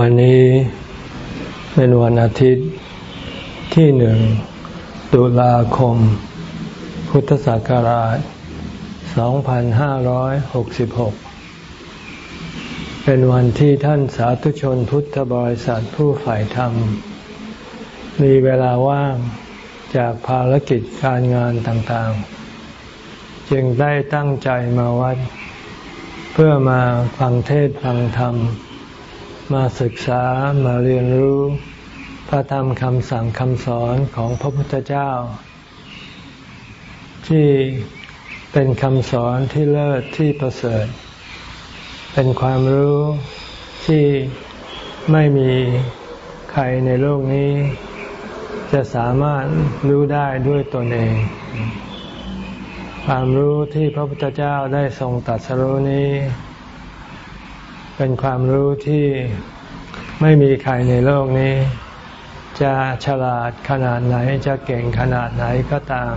วันนี้เป็นวันอาทิตย์ที่หนึ่งตุลาคม พุทธศักราช 2566 เป็นวันที่ท่านสาธุชนพุทธบริษัทผู้ฝ่ายธรรม มีเวลาว่างจากภารกิจการงานต่างๆ จึงได้ตั้งใจมาวัด เพื่อมาฟังเทศฟังธรรม มาศึกษามาเรียนรู้พระธรรมคำสั่งคำสอนของพระพุทธเจ้า ที่เป็นคำสอนที่เลิศที่ประเสริฐ เป็นความรู้ที่ไม่มีใครในโลกนี้ จะสามารถรู้ได้ด้วยตนเอง ความรู้ที่พระพุทธเจ้าได้ทรงตัดสรู้นี้ เป็นความรู้ที่ไม่มีใครในโลกนี้ จะฉลาดขนาดไหนจะเก่งขนาดไหนก็ตาม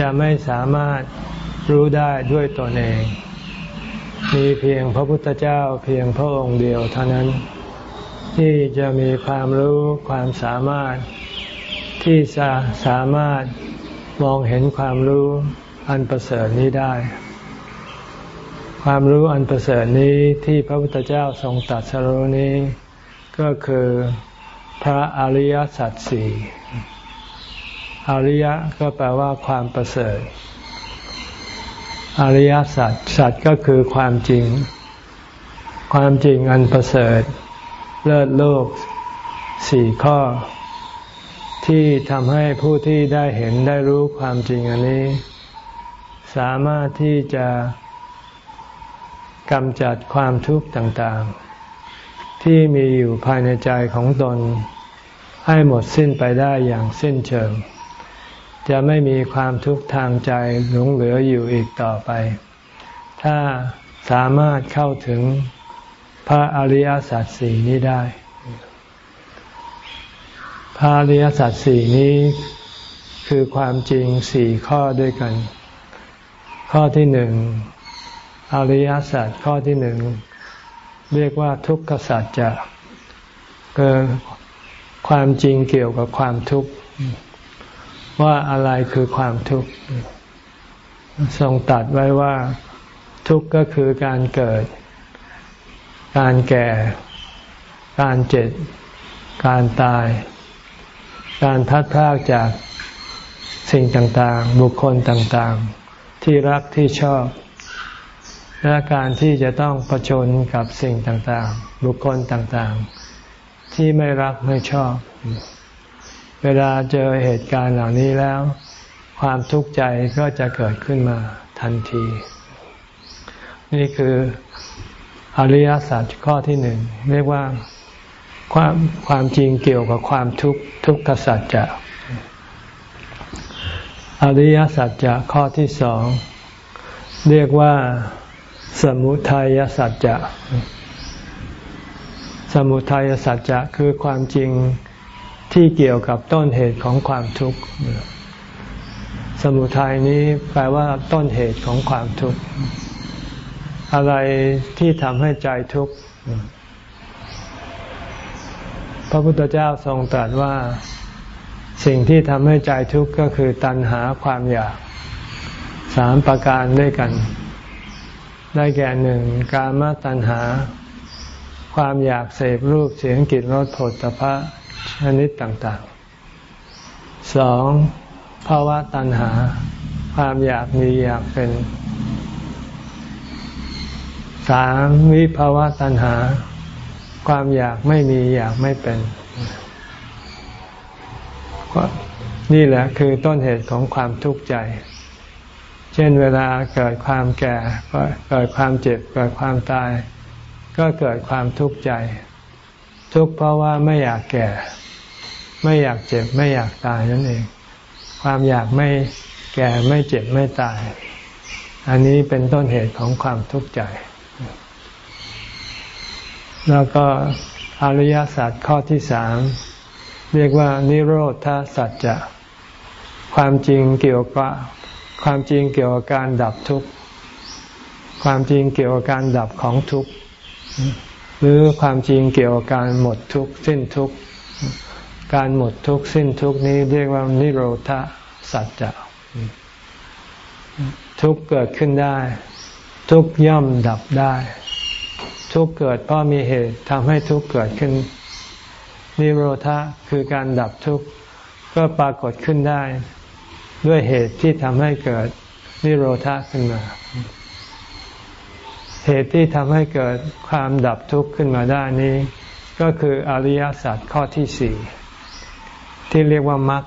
จะไม่สามารถรู้ได้ด้วยตนเอง มีเพียงพระพุทธเจ้าเพียงพระองค์เดียวเท่านั้น ที่จะมีความรู้ความสามารถที่จะสามารถมองเห็นความรู้อันประเสริฐนี้ได้ ความรู้อันประเสริฐนี้ที่พระพุทธเจ้าทรงตัดสรุนี้ ก็คือพระอริยสัจสี่อริยะก็แปลว่าความประเสริฐ อริยสัจสัจก็คือความจริง ความจริงอันประเสริฐ เลิศโลกสี่ข้อ ที่ทำให้ผู้ที่ได้เห็นได้รู้ความจริงอันนี้ สามารถที่จะ กำจัดความทุกข์ต่างๆ ที่มีอยู่ภายในใจของตน ให้หมดสิ้นไปได้อย่างสิ้นเชิง จะไม่มีความทุกข์ทางใจหลงเหลืออยู่อีกต่อไป ถ้าสามารถเข้าถึงพระอริยสัจสี่นี้ได้ พระอริยสัจสี่นี้คือความจริงสี่ข้อด้วยกัน ข้อที่หนึ่ง อริยสัจข้อที่หนึ่งเรียกว่าทุกขสัจจะเกิดความจริงเกี่ยวกับความทุกข์ว่าอะไรคือความทุกข์ทรงตัดไว้ว่าทุกข์ก็คือการเกิด การแก่ การเจ็บ การตาย การพัดพากจากสิ่งต่างๆ บุคคลต่างๆ ที่รักที่ชอบ และการที่จะต้องประชนกับสิ่งต่างๆ บุคคลต่างๆ ที่ไม่รักไม่ชอบ เวลาเจอเหตุการณ์เหล่านี้แล้ว ความทุกข์ใจก็จะเกิดขึ้นมาทันที นี่คืออริยสัจข้อที่หนึ่งเรียกว่าความความจริงเกี่ยวกับความทุกข์ทุกขสัจจะอริยสัจจะข้อที่สองเรียกว่า สมุทัยสัจจะ สมุทัยสัจจะคือความจริงที่เกี่ยวกับต้นเหตุของความทุกข์ สมุทัยนี้แปลว่าต้นเหตุของความทุกข์ อะไรที่ทำให้ใจทุกข์ พระพุทธเจ้าทรงตรัสว่าสิ่งที่ทำให้ใจทุกข์ก็คือตัณหาความอยาก สามประการด้วยกัน ได้แก่หนึ่งกามตัณหา ความอยากเสพรูปเสียงกลิ่นรสผลตภะชนิดต่างๆสองภาวะตัณหา ความอยากมีอยากเป็นสามวิภาวะตัณหา ความอยากไม่มีอยากไม่เป็น นี่แหละคือต้นเหตุของความทุกข์ใจ เช่นเวลาเกิดความแก่ เกิดความเจ็บ เกิดความตาย ก็เกิดความทุกข์ใจ ทุกข์เพราะว่าไม่อยากแก่ ไม่อยากเจ็บ ไม่อยากตายนั่นเอง ความอยากไม่แก่ไม่เจ็บไม่ตาย อันนี้เป็นต้นเหตุของความทุกข์ใจ แล้วก็อริยสัจข้อที่สามเรียกว่านิโรธาสัจจะ ความจริงเกี่ยวกับ ความจริงเกี่ยวกับการดับทุกข์ ความจริงเกี่ยวกับการดับของทุกข์ หรือความจริงเกี่ยวกับการหมดทุกข์สิ้นทุกข์ การหมดทุกข์สิ้นทุกข์นี้เรียกว่านิโรธสัจจะทุกข์เกิดขึ้นได้ ทุกข์ย่อมดับได้ ทุกข์เกิดเพราะมีเหตุทำให้ทุกข์เกิดขึ้น นิโรธะคือการดับทุกข์ก็ปรากฏขึ้นได้ ด้วยเหตุที่ทำให้เกิดนิโรธะขึ้นมา เหตุที่ทำให้เกิดความดับทุกข์ขึ้นมาได้นี้ ก็คืออริยสัจข้อที่สี่ที่เรียกว่ามรรค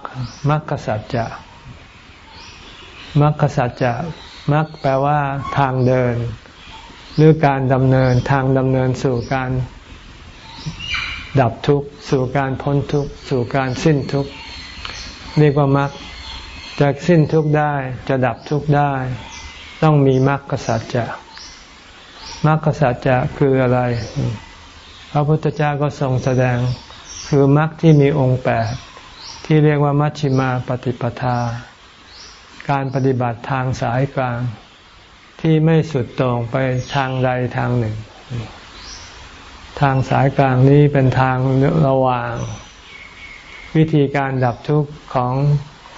มรรคสัจจะมรรคสัจจะมรรคแปลว่าทางเดิน หรือการดำเนินทางดำเนินสู่การดับทุกข์ สู่การพ้นทุกข์ สู่การสิ้นทุกข์ เรียกว่ามรรค จะสิ้นทุกข์ได้จะดับทุกข์ได้ ต้องมีมรรคสัจจะมรรคสัจจะคืออะไร พระพุทธเจ้าก็ทรงแสดงคือมรรคที่มีองค์แปดที่เรียกว่ามัชฌิมาปฏิปทา การปฏิบัติทางสายกลาง ที่ไม่สุดตรงไปทางใดทางหนึ่ง ทางสายกลางนี้เป็นทางระหว่าง วิธีการดับทุกข์ของ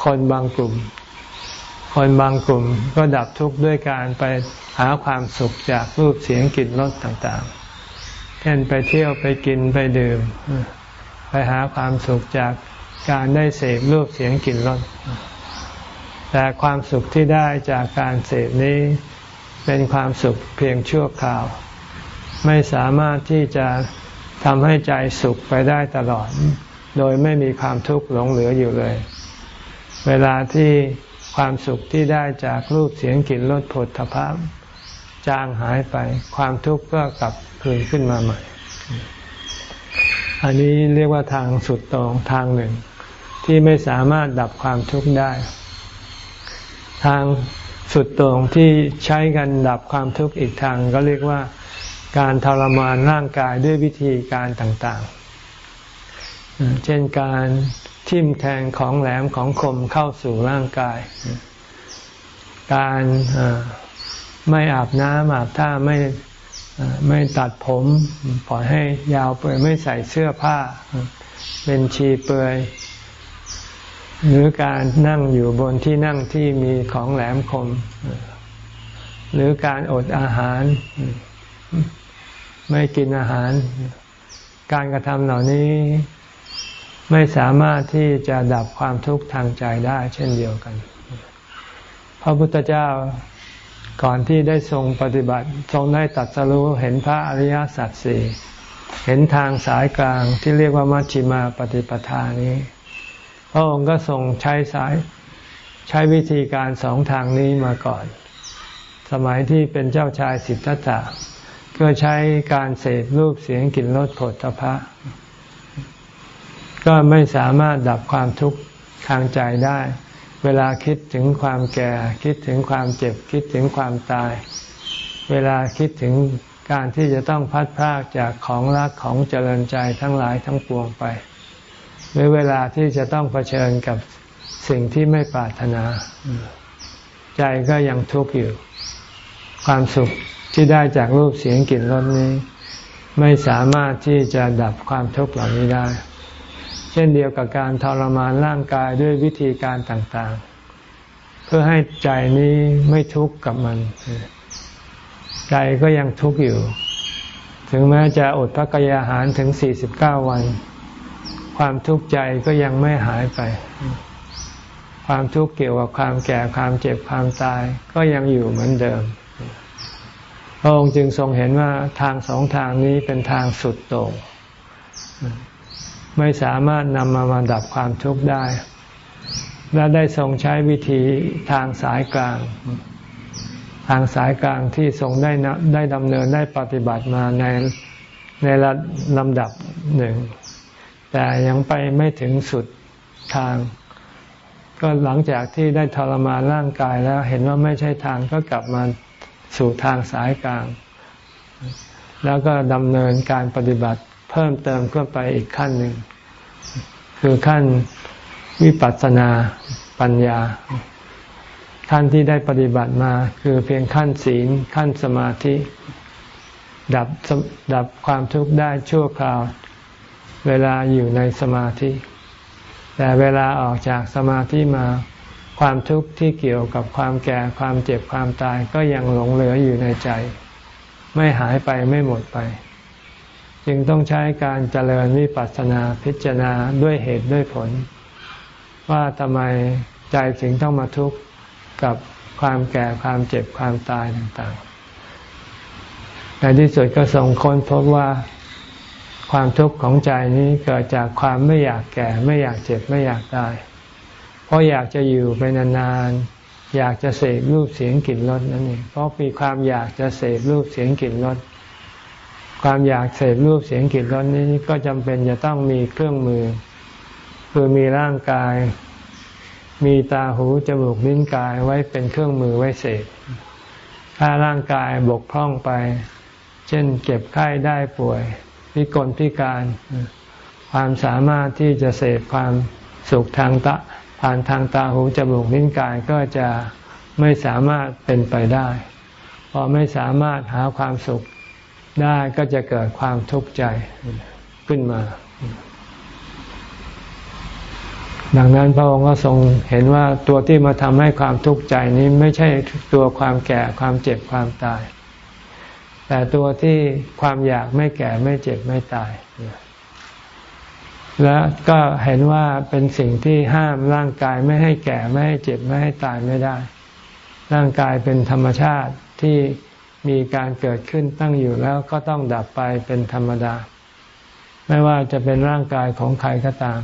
คนบางกลุ่ม คนบางกลุ่มก็ดับทุกข์ด้วยการไปหาความสุขจากรูปเสียงกลิ่นรสต่างๆ เช่นไปเที่ยวไปกินไปดื่ม ไปหาความสุขจากการได้เสพรูปเสียงกลิ่นรสแต่ความสุขที่ได้จากการเสพนี้เป็นความสุขเพียงชั่วคราว ไม่สามารถที่จะทำให้ใจสุขไปได้ตลอด โดยไม่มีความทุกข์หลงเหลืออยู่เลย เวลาที่ความสุขที่ได้จากรูปเสียงกลิ่นรสผลทพะจางหายไปความทุกข์ก็กลับคืนขึ้นมาใหม่ อันนี้เรียกว่าทางสุดตรงทางหนึ่ง ที่ไม่สามารถดับความทุกข์ได้ ทางสุดตรงที่ใช้กันดับความทุกข์อีกทางก็เรียกว่าการทรมานร่างกายด้วยวิธีการต่างๆ เช่นการ ทิ่มแทงของแหลมของคมเข้าสู่ร่างกาย การไม่อาบน้ำอาบท่าไม่ไม่ตัดผมปล่อยให้ยาวเปื่อยไม่ใส่เสื้อผ้า เป็นชีเปลือยหรือการนั่งอยู่บนที่นั่งที่มีของแหลมคม หรือการอดอาหาร ไม่กินอาหาร การกระทำเหล่านี้ ไม่สามารถที่จะดับความทุกข์ทางใจได้เช่นเดียวกัน พระพุทธเจ้าก่อนที่ได้ทรงปฏิบัติ ทรงได้ตัดสรู้เห็นพระอริยสัจสี่เห็นทางสายกลางที่เรียกว่ามัชฌิมาปฏิปทานี้ พระองค์ก็ทรงใช้สายใช้วิธีการสองทางนี้มาก่อน สมัยที่เป็นเจ้าชายสิทธัตถะก็ใช้การเสพรูปเสียงกลิ่นรสผลตภะ ก็ไม่สามารถดับความทุกข์ทางใจได้ เวลาคิดถึงความแก่ คิดถึงความเจ็บ คิดถึงความตาย เวลาคิดถึงการที่จะต้องพัดพรากจากของรักของเจริญใจทั้งหลายทั้งปวงไป หรือเวลาที่จะต้องเผชิญกับสิ่งที่ไม่ปรารถนา ใจก็ยังทุกข์อยู่ ความสุขที่ได้จากรูปเสียงกลิ่นรสนี้ ไม่สามารถที่จะดับความทุกข์เหล่านี้ได้ เช่นเดียวกับการทรมานร่างกายด้วยวิธีการต่างๆ เพื่อให้ใจนี้ไม่ทุกข์กับมัน ใจก็ยังทุกข์อยู่ ถึงแม้จะอดพระกยาหารถึง 49 วัน ความทุกข์ใจก็ยังไม่หายไป ความทุกข์เกี่ยวกับความแก่ความเจ็บความตายก็ยังอยู่เหมือนเดิมพระองค์จึงทรงเห็นว่าทางสองทางนี้เป็นทางสุดโต่ง ไม่สามารถนำมามาดับความทุกข์ได้ และได้ทรงใช้วิธีทางสายกลาง ทางสายกลางที่ทรงได้ได้ดำเนินได้ปฏิบัติมาในในลำดับหนึ่ง แต่ยังไปไม่ถึงสุดทาง ก็หลังจากที่ได้ทรมานร่างกายแล้วเห็นว่าไม่ใช่ทางก็กลับมาสู่ทางสายกลาง แล้วก็ดำเนินการปฏิบัติ พิ่มเติมขึ้นไปอีกขั้นหนึ่ง คือขั้นวิปัสสนาปัญญา ขั้นที่ได้ปฏิบัติมา คือเพียงขั้นศีลขั้นสมาธิ ดับดับความทุกข์ได้ชั่วคราว เวลาอยู่ในสมาธิ แต่เวลาออกจากสมาธิมาความทุกข์ที่เกี่ยวกับความแก่ความเจ็บความตายก็ยังหลงเหลืออยู่ในใจ ไม่หายไปไม่หมดไป จึงต้องใช้การเจริญวิปัสสนาพิจารณาด้วยเหตุด้วยผล ว่าทำไมใจถึงต้องมาทุกข์กับความแก่ความเจ็บความตายต่างๆในที่สุดก็ส่งคนพบว่าความทุกข์ของใจนี้เกิดจากความไม่อยากแก่ ไม่อยากเจ็บไม่อยากตาย เพราะอยากจะอยู่ไปนานๆอยากจะเสพรูปเสียงกลิ่นรสนั่นเองเพราะมีความอยากจะเสพรูปเสียงกลิ่นรส ความอยากเสพรูปเสียงกลิ่นรสนี้ก็จำเป็นจะต้องมีเครื่องมือ คือมีร่างกาย มีตาหูจมูกลิ้นกายไว้เป็นเครื่องมือไว้เสพถ้าร่างกายบกพร่องไป เช่นเก็บไข้ได้ป่วยพิกลพิการ ความสามารถที่จะเสพความสุขทางตะผ่านทางตาหูจมูกลิ้นกายก็จะไม่สามารถเป็นไปได้ พอไม่สามารถหาความสุข ได้ก็จะเกิดความทุกข์ใจขึ้นมา ดังนั้นพระองค์ก็ทรงเห็นว่าตัวที่มาทำให้ความทุกข์ใจนี้ไม่ใช่ตัวความแก่ความเจ็บความตาย แต่ตัวที่ความอยากไม่แก่ไม่เจ็บไม่ตาย และก็เห็นว่าเป็นสิ่งที่ห้ามร่างกายไม่ให้แก่ไม่ให้เจ็บไม่ให้ตายไม่ได้ ร่างกายเป็นธรรมชาติที่ มีการเกิดขึ้นตั้งอยู่แล้วก็ต้องดับไปเป็นธรรมดา ไม่ว่าจะเป็นร่างกายของใครก็ตาม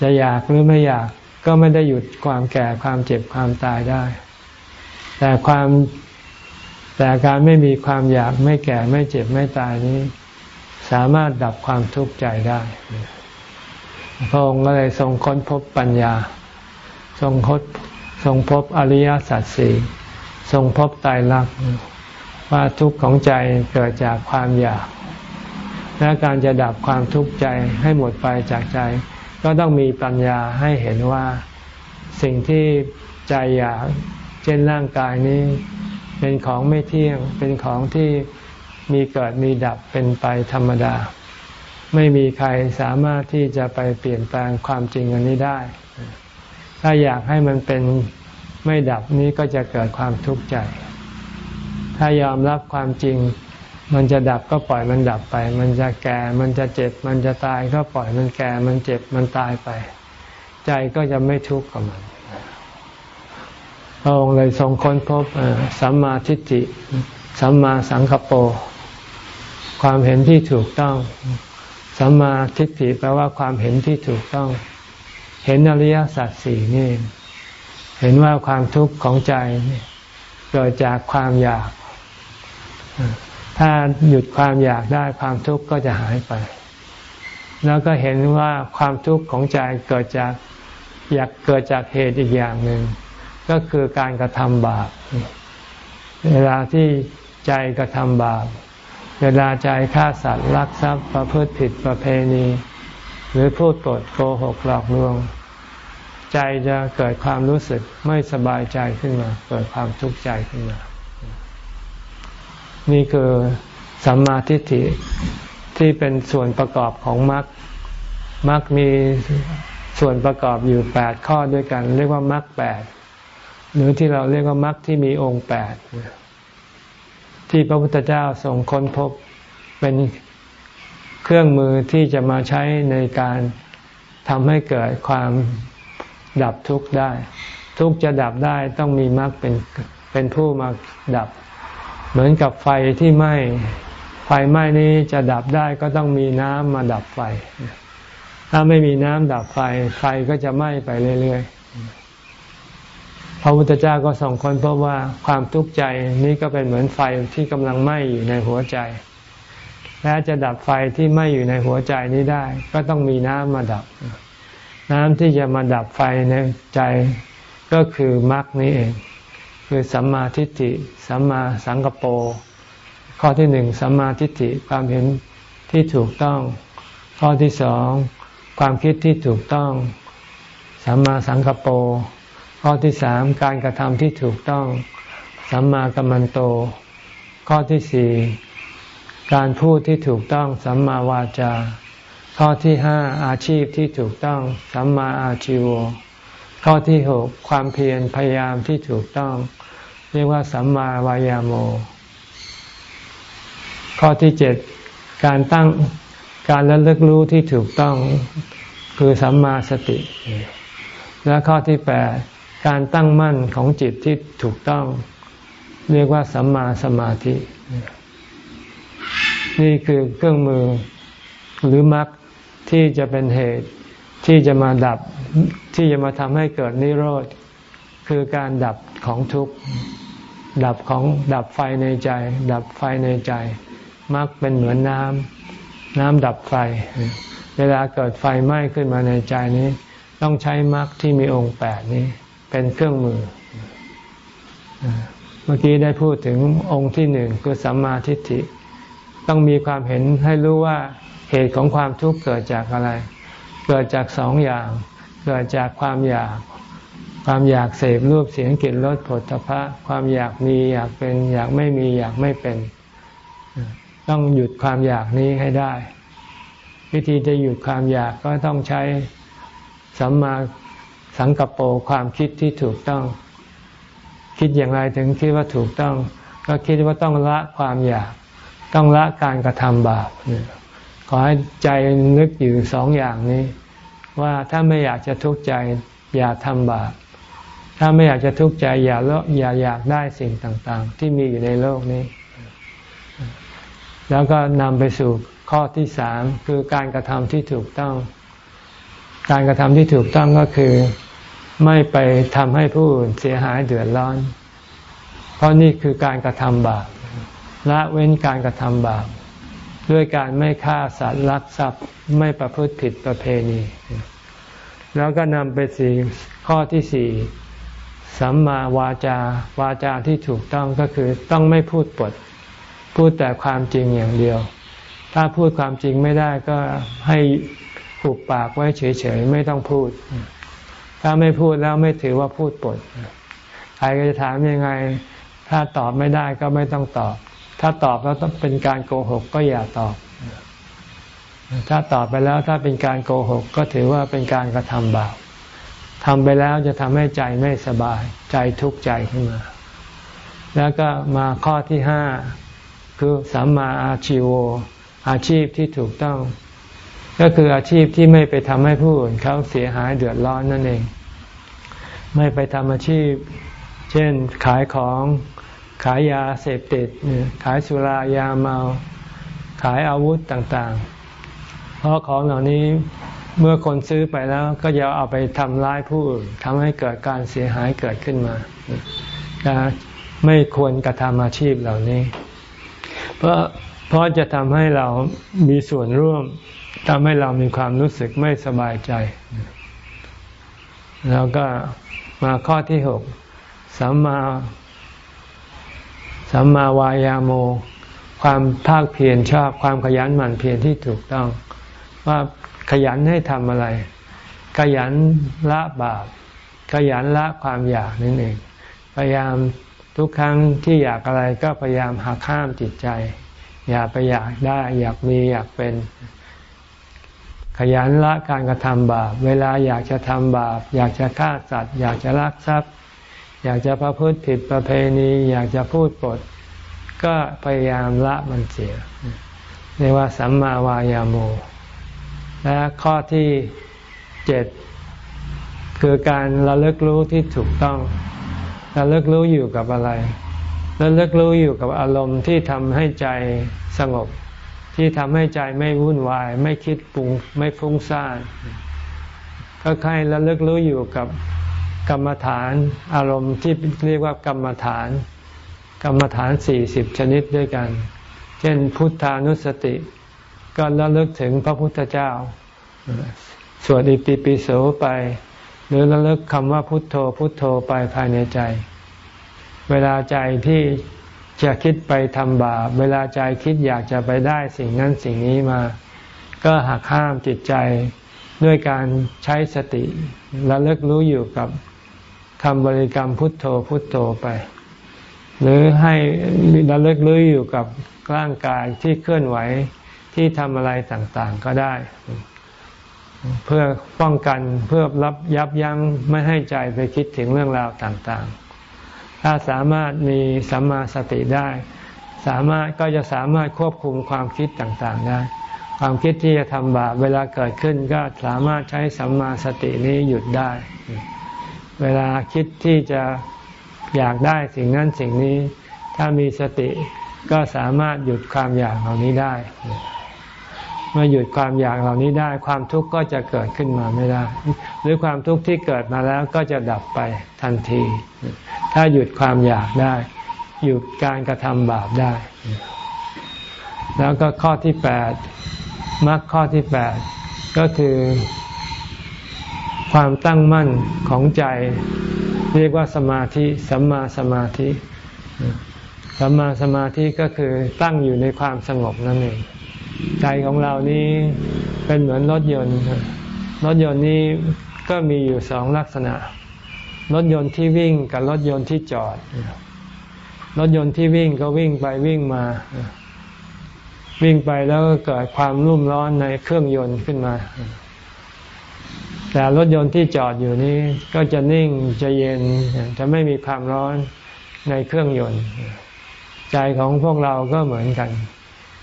จะอยากหรือไม่อยากก็ไม่ได้หยุดความแก่ความเจ็บความตายได้ แต่ความแต่การไม่มีความอยากไม่แก่ไม่เจ็บไม่ตายนี้ สามารถดับความทุกข์ใจได้พระองค์ก็เลยทรงค้นพบปัญญา ทรงพบทรงพบอริยสัจสี่ ทรงพบตายรักว่าทุกข์ของใจเกิดจากความอยาก และการจะดับความทุกข์ใจให้หมดไปจากใจ ก็ต้องมีปัญญาให้เห็นว่าสิ่งที่ใจอยาก เช่นร่างกายนี้ เป็นของไม่เที่ยง เป็นของที่มีเกิดมีดับเป็นไปธรรมดา ไม่มีใครสามารถที่จะไปเปลี่ยนแปลงความจริงอันนี้ได้ ถ้าอยากให้มันเป็น ไม่ดับนี้ก็จะเกิดความทุกข์ใจ ถ้ายอมรับความจริง มันจะดับก็ปล่อยมันดับไป มันจะแก่ มันจะเจ็บ มันจะตายก็ปล่อยมันแก่ มันเจ็บ มันตายไป ใจก็จะไม่ทุกข์กับมันพระองค์เลยทรงค้นพบสัมมาทิฏฐิ สัมมาสังคปรความเห็นที่ถูกต้อง สัมมาทิฏฐิแปลว่าความเห็นที่ถูกต้อง เห็นอริยสัจสี่นี่ เห็นว่าความทุกข์ของใจเกิดจากความอยาก ถ้าหยุดความอยากได้ความทุกข์ก็จะหายไป แล้วก็เห็นว่าความทุกข์ของใจเกิดจากอยากเกิดจากเหตุอีกอย่างหนึ่ง ก็คือการกระทำบาป เวลาที่ใจกระทำบาป เวลาใจฆ่าสัตว์ลักทรัพย์ประพฤติผิดประเพณี หรือพูดปดโกหกหลอกลวง ใจจะเกิดความรู้สึกไม่สบายใจขึ้นมา เกิดความทุกข์ใจขึ้นมา นี่คือสัมมาทิฏฐิที่เป็นส่วนประกอบของมรรคมรรคมีส่วนประกอบอยู่แปดข้อด้วยกัน เรียกว่ามรรคแปดหรือที่เราเรียกว่ามรรคที่มีองค์แปดที่พระพุทธเจ้าทรงค้นพบเป็นเครื่องมือที่จะมาใช้ในการทำให้เกิดความ ดับทุกข์ได้ ทุกข์จะดับได้ต้องมีมรรคเป็นเป็นผู้มาดับ เหมือนกับไฟที่ไหม้ไฟไหม้นี้จะดับได้ก็ต้องมีน้ำมาดับไฟ ถ้าไม่มีน้ำดับไฟ ไฟก็จะไหม้ไปเรื่อยๆพระพุทธเจ้าก็ส่งคนพบว่าความทุกข์ใจนี้ก็เป็นเหมือนไฟที่กำลังไหม้อยู่ในหัวใจและจะดับไฟที่ไหม้อยู่ในหัวใจนี้ได้ ก็ต้องมีน้ำมาดับ น้ำที่จะมาดับไฟในใจก็คือมรรคนี้เอง คือสัมมาทิฏฐิสัมมาสังกปรข้อที่หนึ่งสัมมาทิฏฐิความเห็นที่ถูกต้อง ข้อที่สองความคิดที่ถูกต้อง สัมมาสังกปรข้อที่สามการกระทำที่ถูกต้อง สัมมากัมมันโต ข้อที่สี่การพูดที่ถูกต้องสัมมาวาจา ข้อที่ห้าอาชีพที่ถูกต้องสัมมาอาชีวข้อที่หกความเพียรพยายามที่ถูกต้อง เรียกว่าสัมมาวายาโม ข้อที่เจ็ดการตั้งการระลึกรู้ที่ถูกต้องคือสัมมาสติ และข้อที่แปดการตั้งมั่นของจิตที่ถูกต้อง เรียกว่าสัมมาสมาธิ นี่คือเครื่องมือ หรือมรรคที่จะเป็นเหตุที่จะมาดับที่จะมาทำให้เกิดนิโรธ คือการดับของทุกข์ ดับของดับไฟในใจ ดับไฟในใจมรรคเป็นเหมือนน้ำน้ำดับไฟ เวลาเกิดไฟไหม้ขึ้นมาในใจนี้ ต้องใช้มรรคที่มีองค์แปดนี้ เป็นเครื่องมือ เมื่อกี้ได้พูดถึงองค์ที่หนึ่งคือสัมมาทิฏฐิ ต้องมีความเห็นให้รู้ว่า เหตุของความทุกข์เกิดจากอะไร เกิดจากสองอย่าง เกิดจากความอยาก ความอยากเสพรูปเสียงกลิ่นรสผลตภะความอยากมีอยากเป็นอยากไม่มีอยากไม่เป็น ต้องหยุดความอยากนี้ให้ได้ วิธีจะหยุดความอยากก็ต้องใช้สัมมาสังกปรความคิดที่ถูกต้อง คิดอย่างไรถึงคิดว่าถูกต้อง ก็คิดว่าต้องละความอยาก ต้องละการกระทำบาป ขอให้ใจนึกอยู่สองอย่างนี้ ว่าถ้าไม่อยากจะทุกข์ใจอย่าทำบาปถ้าไม่อยากจะทุกข์ใจอย่าละอย่าอยากได้สิ่งต่างๆ ที่มีอยู่ในโลกนี้ แล้วก็นำไปสู่ข้อที่สามคือการกระทำที่ถูกต้อง การกระทำที่ถูกต้องก็คือไม่ไปทำให้ผู้อื่นเสียหายเดือดร้อน เพราะนี่คือการกระทำบาปละเว้นการกระทำบาป ด้วยการไม่ฆ่าสัตว์ลักทรัพย์ไม่ประพฤติผิดประเพณี แล้วก็นำไปสี่ข้อที่สี่สัมมาวาจา วาจาที่ถูกต้องก็คือต้องไม่พูดปด พูดแต่ความจริงอย่างเดียว ถ้าพูดความจริงไม่ได้ก็ให้หุบปากไว้เฉยๆ ไม่ต้องพูด ถ้าไม่พูดแล้วไม่ถือว่าพูดปด ใครก็จะถามยังไง ถ้าตอบไม่ได้ก็ไม่ต้องตอบ ถ้าตอบแล้วต้องเป็นการโกหกก็อย่าตอบ ถ้าตอบไปแล้วถ้าเป็นการโกหก ก็ถือว่าเป็นการกระทำบาปทำไปแล้วจะทำให้ใจไม่สบาย ใจทุกข์ใจขึ้นมา แล้วก็มาข้อที่ห้าคือสัมมาอาชีวอาชีพที่ถูกต้อง ก็คืออาชีพที่ไม่ไปทำให้ผู้อื่นเขาเสียหายเดือดร้อนนั่นเอง ไม่ไปทำอาชีพ เช่นขายของ ขายยาเสพติด ขายสุรายาเมา ขายอาวุธต่างๆ เพราะของเหล่านี้เมื่อคนซื้อไปแล้วก็จะเอาไปทำร้ายผู้อื่นทำให้เกิดการเสียหายเกิดขึ้นมาไม่ควรกระทำอาชีพเหล่านี้ เพราะเพราะจะทำให้เรามีส่วนร่วมทำให้เรามีความรู้สึกไม่สบายใจ แล้วก็มาข้อที่หกสัมมา สัมมาวายาโม ความภาคเพียรชอบความขยันหมั่นเพียรที่ถูกต้อง ว่าขยันให้ทำอะไร ขยันละบาป ขยันละความอยากนั่นเอง พยายามทุกครั้งที่อยากอะไรก็พยายามหักข้ามจิตใจ อย่าไปอยากได้ อยากมีอยากเป็น ขยันละการกระทำบาป เวลาอยากจะทำบาป อยากจะฆ่าสัตว์ อยากจะลักทรัพย์ อยากจะประพฤติผิดประเพณี อยากจะพูดปด ก็พยายามละมันเสียเรียกว่าสัมมาวายาโม และข้อที่เจ็ดคือการระลึกรู้ที่ถูกต้องราเลิกรู้อยู่กับอะไรแล้วเลิกรู้อยู่กับอารมณ์ที่ทำให้ใจสงบ ที่ทำให้ใจไม่วุ่นวาย ไม่คิดปรุงไม่ฟุ้งซ่านก็ใครแล้วเลิกรู้อยู่กับ กรรมฐานอารมณ์ที่เรียกว่ากรรมฐาน กรรมฐานสี่สิบชนิดด้วยกัน เช่นพุทธานุสติก็ระลึกถึงพระพุทธเจ้า สวดอิติปิโสไป หรือระลึกคำว่าพุทโธพุทโธไปภายในใจ เวลาใจที่จะคิดไปทำบาปเวลาใจคิดอยากจะไปได้สิ่งนั้นสิ่งนี้มา ก็หักห้ามจิตใจด้วยการใช้สติระลึกรู้อยู่กับ คำบริกรรมพุทโธพุทโธไป หรือให้ระลึกรู้อยู่กับร่างกายที่เคลื่อนไหวที่ทำอะไรต่างๆก็ได้ เพื่อป้องกันเพื่อรับยับยั้งไม่ให้ใจไปคิดถึงเรื่องราวต่างๆ ถ้าสามารถมีสัมมาสติได้ สามารถก็จะสามารถควบคุมความคิดต่างๆได้ความคิดที่จะทำบาปเวลาเกิดขึ้นก็สามารถใช้สัมมาสตินี้หยุดได้ เวลาคิดที่จะอยากได้สิ่งนั้นสิ่งนี้ ถ้ามีสติก็สามารถหยุดความอยากเหล่านี้ได้ เมื่อหยุดความอยากเหล่านี้ได้ ความทุกข์ก็จะเกิดขึ้นมาไม่ได้ หรือความทุกข์ที่เกิดมาแล้วก็จะดับไปทันที ถ้าหยุดความอยากได้ หยุดการกระทำบาปได้ แล้วก็ข้อที่แปดมรรคข้อที่แปดก็คือ ความตั้งมั่นของใจ เรียกว่าสมาธิสัมมาสมาธิสัมมาสมาธิก็คือตั้งอยู่ในความสงบนั่นเองใจของเรานี้เป็นเหมือนรถยนต์รถยนต์นี้ก็มีอยู่สองลักษณะ รถยนต์ที่วิ่งกับรถยนต์ที่จอด รถยนต์ที่วิ่งก็วิ่งไปวิ่งมา วิ่งไปแล้วก็เกิดความรุ่มร้อนในเครื่องยนต์ขึ้นมา แต่รถยนต์ที่จอดอยู่นี้ก็จะนิ่งจะเย็นจะไม่มีความร้อนในเครื่องยนต์ ใจของพวกเราก็เหมือนกัน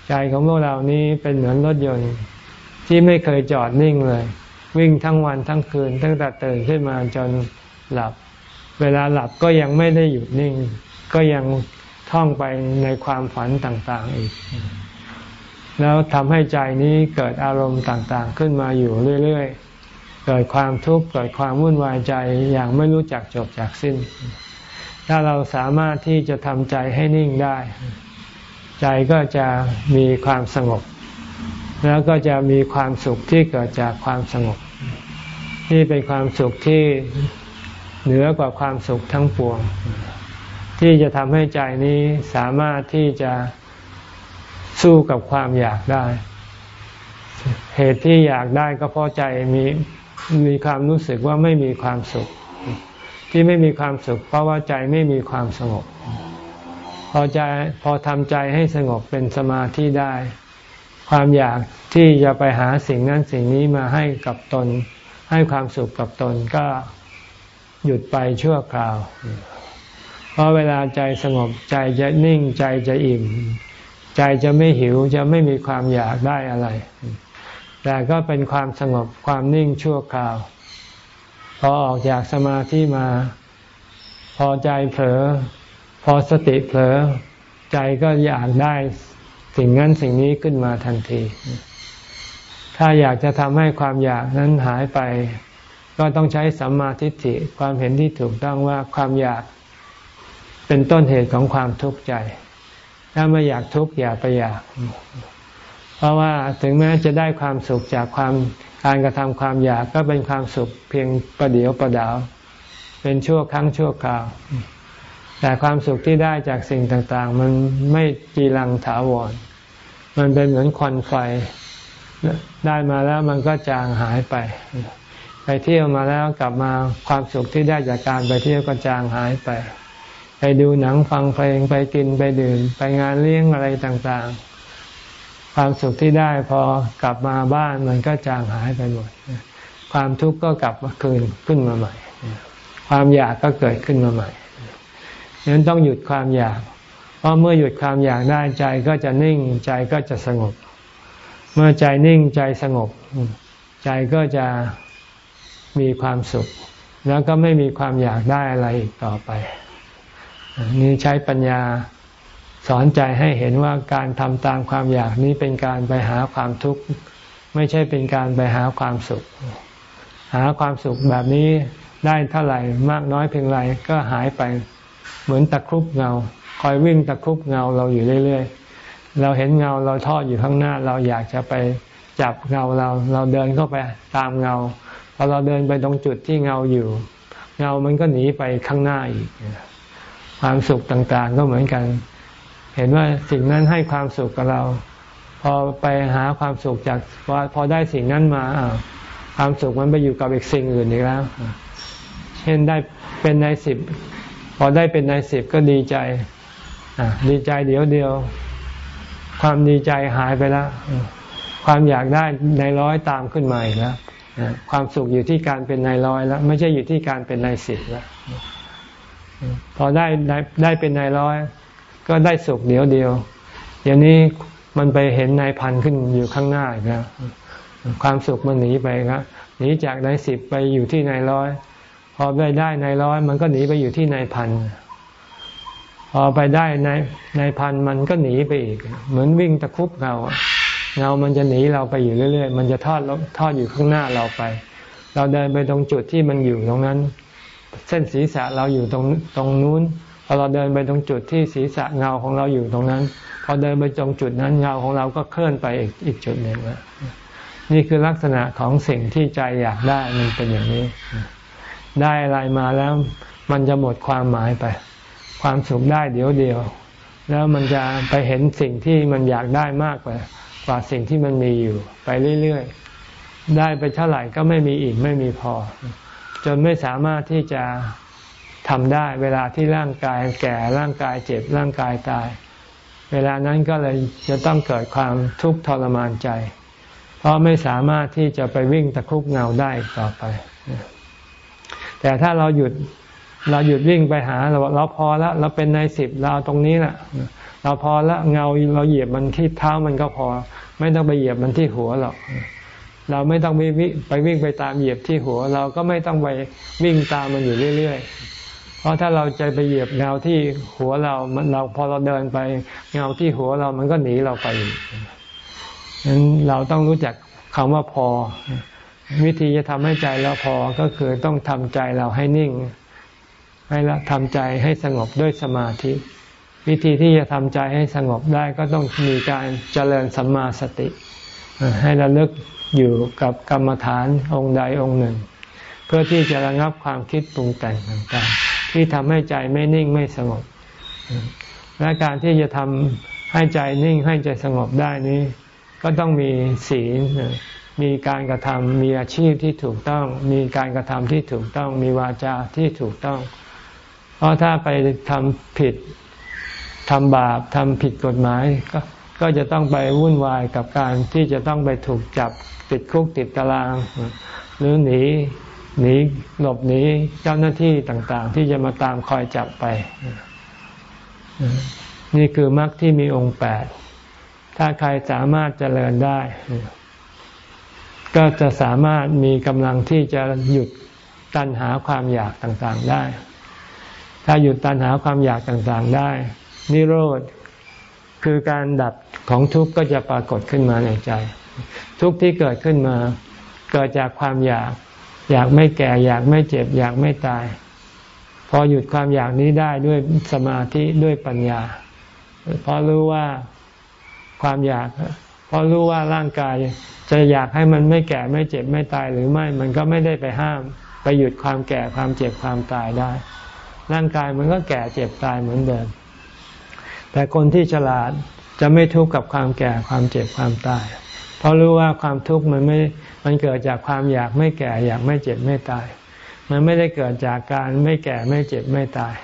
ใจของพวกเรานี้เป็นเหมือนรถยนต์ที่ไม่เคยจอดนิ่งเลย วิ่งทั้งวันทั้งคืน ตั้งแต่ตื่นขึ้นมาจนหลับ เวลาหลับก็ยังไม่ได้หยุดนิ่ง ก็ยังท่องไปในความฝันต่าง ๆอีก แล้วทำให้ใจนี้เกิดอารมณ์ต่าง ๆ ขึ้นมาอยู่เรื่อย ๆ เกิดความทุกข์เกิดความวุ่นวายใจอย่างไม่รู้จักจบจากสิ้น ถ้าเราสามารถที่จะทำใจให้นิ่งได้ ใจก็จะมีความสงบ แล้วก็จะมีความสุขที่เกิดจากความสงบที่เป็นความสุขที่เหนือกว่าความสุขทั้งปวง ที่จะทำให้ใจนี้สามารถที่จะสู้กับความอยากได้ เหตุที่อยากได้ก็เพราะใจมี มีความรู้สึกว่าไม่มีความสุข ที่ไม่มีความสุข เพราะว่าใจไม่มีความสงบ พอใจพอทำใจให้สงบเป็นสมาธิได้ ความอยากที่จะไปหาสิ่งนั้นสิ่งนี้มาให้กับตน ให้ความสุขกับตนก็หยุดไปชั่วคราว เพราะเวลาใจสงบใจจะนิ่งใจจะอิ่ม ใจจะไม่หิวจะไม่มีความอยากได้อะไร แต่ก็เป็นความสงบความนิ่งชั่วคราว พอออกจากสมาธิมา พอใจเผลอ พอสติเผลอ ใจก็อยากได้สิ่งนั้นสิ่งนี้ขึ้นมาทันที ถ้าอยากจะทำให้ความอยากนั้นหายไป ก็ต้องใช้สัมมาทิฏฐิความเห็นที่ถูกต้องว่าความอยากเป็นต้นเหตุของความทุกข์ใจ ถ้าไม่อยากทุกข์อย่าไปอยาก เพราะว่าถึงแม้จะได้ความสุขจากความการกระทำความอยากก็เป็นความสุขเพียงประเดียวประดาว เป็นชั่วครั้งชั่วคราว แต่ความสุขที่ได้จากสิ่งต่างๆ มันไม่จีรังถาวร มันเป็นเหมือนควันไฟ ได้มาแล้วมันก็จางหายไป ไปเที่ยวมาแล้วกลับมาความสุขที่ได้จากการไปเที่ยวก็จางหายไป ไปดูหนังฟังเพลงไปกินไปดื่ม ไปงานเลี้ยงอะไรต่างๆ ความสุขที่ได้พอกลับมาบ้านมันก็จางหายไปหมด ความทุกข์ก็กลับมาคืนขึ้นมาใหม่ ความอยากก็เกิดขึ้นมาใหม่ฉะนั้นต้องหยุดความอยาก เพราะเมื่อหยุดความอยากได้ใจก็จะนิ่งใจก็จะสงบ เมื่อใจนิ่งใจสงบ ใจก็จะมีความสุข แล้วก็ไม่มีความอยากได้อะไรอีกต่อไป นี่ใช้ปัญญา สอนใจให้เห็นว่าการทำตามความอยากนี้เป็นการไปหาความทุกข์ ไม่ใช่เป็นการไปหาความสุข หาความสุขแบบนี้ได้เท่าไหร่มากน้อยเพียงไรก็หายไปเหมือนตะครุบเงา คอยวิ่งตะครุบเงาเราอยู่เรื่อยๆ เราเห็นเงาเราทอดอยู่ข้างหน้า เราอยากจะไปจับเงาเรา เราเดินเข้าไปตามเงาพอเราเดินไปตรงจุดที่เงาอยู่ เงามันก็หนีไปข้างหน้าอีก ความสุขต่างๆก็เหมือนกัน เห็นว่าสิ่งนั้นให้ความสุขกับเรา พอไปหาความสุขจากพอพอได้สิ่งนั้นมาความสุขมันไปอยู่กับอีกสิ่งอื่นอีกแล้ว เช่นได้เป็นนายสิบพอได้เป็นนายสิบก็ดีใจดีใจเดียวเดียว ความดีใจหายไปแล้ว ความอยากได้ในร้อยตามขึ้นมาอีกแล้วความสุขอยู่ที่การเป็นนายร้อยแล้ว ไม่ใช่อยู่ที่การเป็นนายสิบแล้วพอได้ได้เป็นนายร้อย ก็ได้สุขเดียวเดียวอย่างนี้มันไปเห็นนายพันขึ้นอยู่ข้างหน้าอีกแล้วความสุขมันหนีไปครับหนีจากนายสิบไปอยู่ที่นายร้อยพอได้ได้นายร้อยมันก็หนีไปอยู่ที่นายพันพอไปได้นายนายพันมันก็หนีไปอีก เหมือนวิ่งตะคุบเงาเงามันจะหนีเราไปอยู่เรื่อยๆ มันจะทอดทอดอยู่ข้างหน้าเราไป เราเดินไปตรงจุดที่มันอยู่ตรงนั้น เส้นศีรษะเราอยู่ตรงตรงนู้น พอเราเดินไปตรงจุดที่ศีรษะเงาของเราอยู่ตรงนั้น พอเดินไปตรงจุดนั้นเงาของเราก็เคลื่อนไปอีกอีกจุดหนึ่งแล้วนี่คือลักษณะของสิ่งที่ใจอยากได้มันเป็นอย่างนี้ ได้อะไรมาแล้วมันจะหมดความหมายไป ความสุขได้เดี๋ยวเดียว แล้วมันจะไปเห็นสิ่งที่มันอยากได้มากกว่า กว่าสิ่งที่มันมีอยู่ ไปเรื่อยๆ ได้ไปเท่าไหร่ก็ไม่มีอีกไม่มีพอ จนไม่สามารถที่จะ ทำได้เวลาที่ร่างกายแก่ร่างกายเจ็บร่างกายตาย เวลานั้นก็เลยจะต้องเกิดความทุกข์ทรมานใจ เพราะไม่สามารถที่จะไปวิ่งตะคุบเงาได้ต่อไป แต่ถ้าเราหยุดเราหยุดวิ่งไปหาเราเราพอแล้วเราเป็นนายสิบเราตรงนี้แหละเราพอแล้วเงาเราเหยียบมันที่เท้ามันก็พอ ไม่ต้องไปเหยียบมันที่หัวหรอกเราไม่ต้องไปวิ่งไปวิ่งไปตามเหยียบที่หัว เราก็ไม่ต้องไปวิ่งตามมันอยู่เรื่อย ๆ เพราะถ้าเราจะไปเหยียบเงาที่หัวเรามันเราพอเราเดินไปเงาที่หัวเรามันก็หนีเราไปฉะนั้นเราต้องรู้จักคำว่าพอ วิธีจะทำให้ใจเราพอก็คือต้องทำใจเราให้นิ่ง ให้ละทำใจให้สงบด้วยสมาธิ วิธีที่จะทำใจให้สงบได้ก็ต้องมีการเจริญสัมมาสติ ให้ระลึกอยู่กับกรรมฐานองค์ใดองค์หนึ่ง เพื่อที่จะระงับความคิดปรุงแต่งต่างๆ ที่ทำให้ใจไม่นิ่งไม่สงบ และการที่จะทำให้ใจนิ่งให้ใจสงบได้นี้ ก็ต้องมีศีลมีการกระทำมีอาชีพที่ถูกต้อง มีการกระทำที่ถูกต้อง มีวาจาที่ถูกต้อง เพราะถ้าไปทำผิดทำบาปทำผิดกฎหมายก็ก็จะต้องไปวุ่นวายกับการที่จะต้องไปถูกจับติดคุกติดตาราง หรือหนี หนีหลบหนีเจ้าหน้าที่ต่างๆ ที่จะมาตามคอยจับไป นี่คือมรรคที่มีองค์แปดถ้าใครสามารถเจริญได้ ก็จะสามารถมีกำลังที่จะหยุดตัณหาความอยากต่างๆได้ ถ้าหยุดตัณหาความอยากต่างๆได้ นิโรธคือการดับของทุกข์ก็จะปรากฏขึ้นมาในใจ ทุกข์ที่เกิดขึ้นมา เกิดจากความอยาก อยากไม่แก่ อยากไม่เจ็บ อยากไม่ตาย พอหยุดความอยากนี้ได้ด้วยสมาธิด้วยปัญญา เพราะรู้ว่าความอยากเพราะรู้ว่าร่างกายจะอยากให้มันไม่แก่ไม่เจ็บไม่ตายหรือไม่ มันก็ไม่ได้ไปห้าม ไปหยุดความแก่ความเจ็บความตายได้ ร่างกายมันก็แก่เจ็บตายเหมือนเดิม แต่คนที่ฉลาดจะไม่ทุกข์กับความแก่ความเจ็บความตาย เพราะรู้ว่าความทุกข์มันไม่ มันเกิดจากความอยากไม่แก่อยากไม่เจ็บไม่ตาย มันไม่ได้เกิดจากการไม่แก่ไม่เจ็บไม่ตาย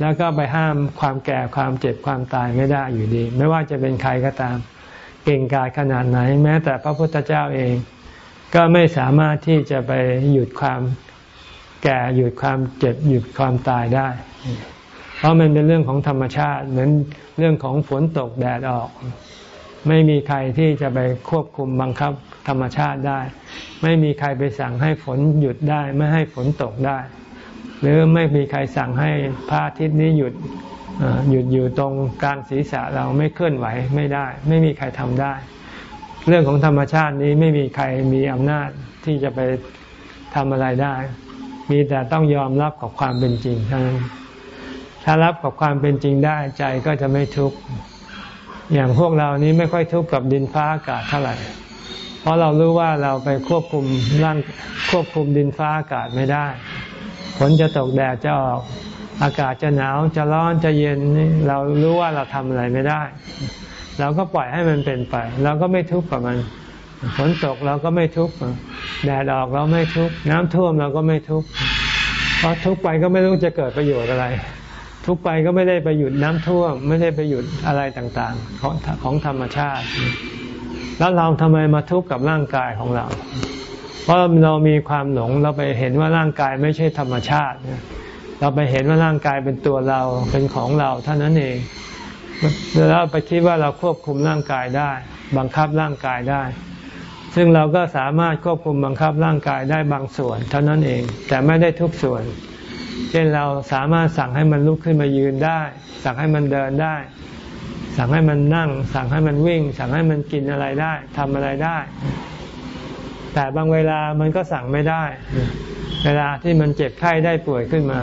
แล้วก็ไปห้ามความแก่ความเจ็บความตายไม่ได้อยู่ดี ไม่ว่าจะเป็นใครก็ตาม เก่งกาจขนาดไหน แม้แต่พระพุทธเจ้าเอง ก็ไม่สามารถที่จะไปหยุดความแก่หยุดความเจ็บหยุดความตายได้ เพราะมันเป็นเรื่องของธรรมชาติเหมือนเรื่องของฝนตกแดดออก ไม่มีใครที่จะไปควบคุมบังคับธรรมชาติได้ ไม่มีใครไปสั่งให้ฝนหยุดได้ ไม่ให้ฝนตกได้ หรือไม่มีใครสั่งให้พระอาทิตย์นี้หยุดหยุดอยู่ตรงกลางศีรษะเราไม่เคลื่อนไหวไม่ได้ ไม่มีใครทำได้ เรื่องของธรรมชาตินี้ไม่มีใครมีอำนาจที่จะไปทำอะไรได้ มีแต่ต้องยอมรับกับความเป็นจริงเท่านั้นถ้ารับกับความเป็นจริงได้ใจก็จะไม่ทุกข์ อย่างพวกเรานี้ไม่ค่อยทุกข์กับดินฟ้าอากาศเท่าไหร่ เพราะเรารู้ว่าเราไปควบคุมร่างควบคุมดินฟ้าอากาศไม่ได้ฝนจะตกแดดจะออก อากาศจะหนาวจะร้อนจะเย็นเรารู้ว่าเราทำอะไรไม่ได้ เราก็ปล่อยให้มันเป็นไป เราก็ไม่ทุกข์กับมันฝนตกเราก็ไม่ทุกข์แดดออกเราไม่ทุกข์น้ำท่วมเราก็ไม่ทุกข์เพราะทุกข์ไปก็ไม่รู้จะเกิดประโยชน์อะไร ทุกไปก็ไม่ได้ไปหยุดน้ำท่วม ไม่ได้ไปหยุดอะไรต่างๆ ของของธรรมชาติ แล้วเราทำไมมาทุกข์กับร่างกายของเรา เพราะเรามีความหลงเราไปเห็นว่าร่างกายไม่ใช่ธรรมชาติ เราไปเห็นว่าร่างกายเป็นตัวเราเป็นของเราเท่านั้นเองแล้วไปคิดว่าเราควบคุมร่างกายได้ บังคับร่างกายได้ ซึ่งเราก็สามารถควบคุมบังคับร่างกายได้บางส่วน เท่านั้นเองแต่ไม่ได้ทุกส่วน เช่นเราสามารถสั่งให้มันลุกขึ้นมายืนได้ สั่งให้มันเดินได้ สั่งให้มันนั่ง สั่งให้มันวิ่ง สั่งให้มันกินอะไรได้ทำอะไรได้ แต่บางเวลามันก็สั่งไม่ได้ เวลาที่มันเจ็บไข้ได้ป่วยขึ้นมา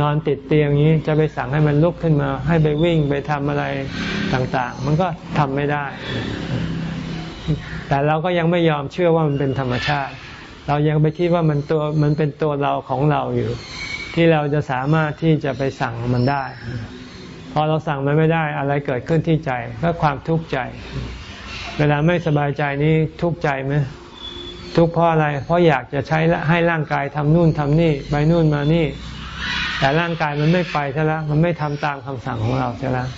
นอนติดเตียงนี้จะไปสั่งให้มันลุกขึ้นมา ให้ไปวิ่งไปทำอะไรต่างๆ มันก็ทำไม่ได้ แต่เราก็ยังไม่ยอมเชื่อว่ามันเป็นธรรมชาติเรายังไปคิดว่ามันตัวมันเป็นตัวเราของเราอยู่ ที่เราจะสามารถที่จะไปสั่งมันได้ พอเราสั่งมันไม่ได้อะไรเกิดขึ้นที่ใจก็ความทุกข์ใจ เวลาไม่สบายใจนี้ทุกข์ใจไหมทุกข์เพราะอะไร เพราะอยากจะใช้ให้ร่างกายทำนู่นทำนี่ไปนู่นมานี่ แต่ร่างกายมันไม่ไปใช่แล้วมันไม่ทำตามคำสั่งของเราใช่แล้ว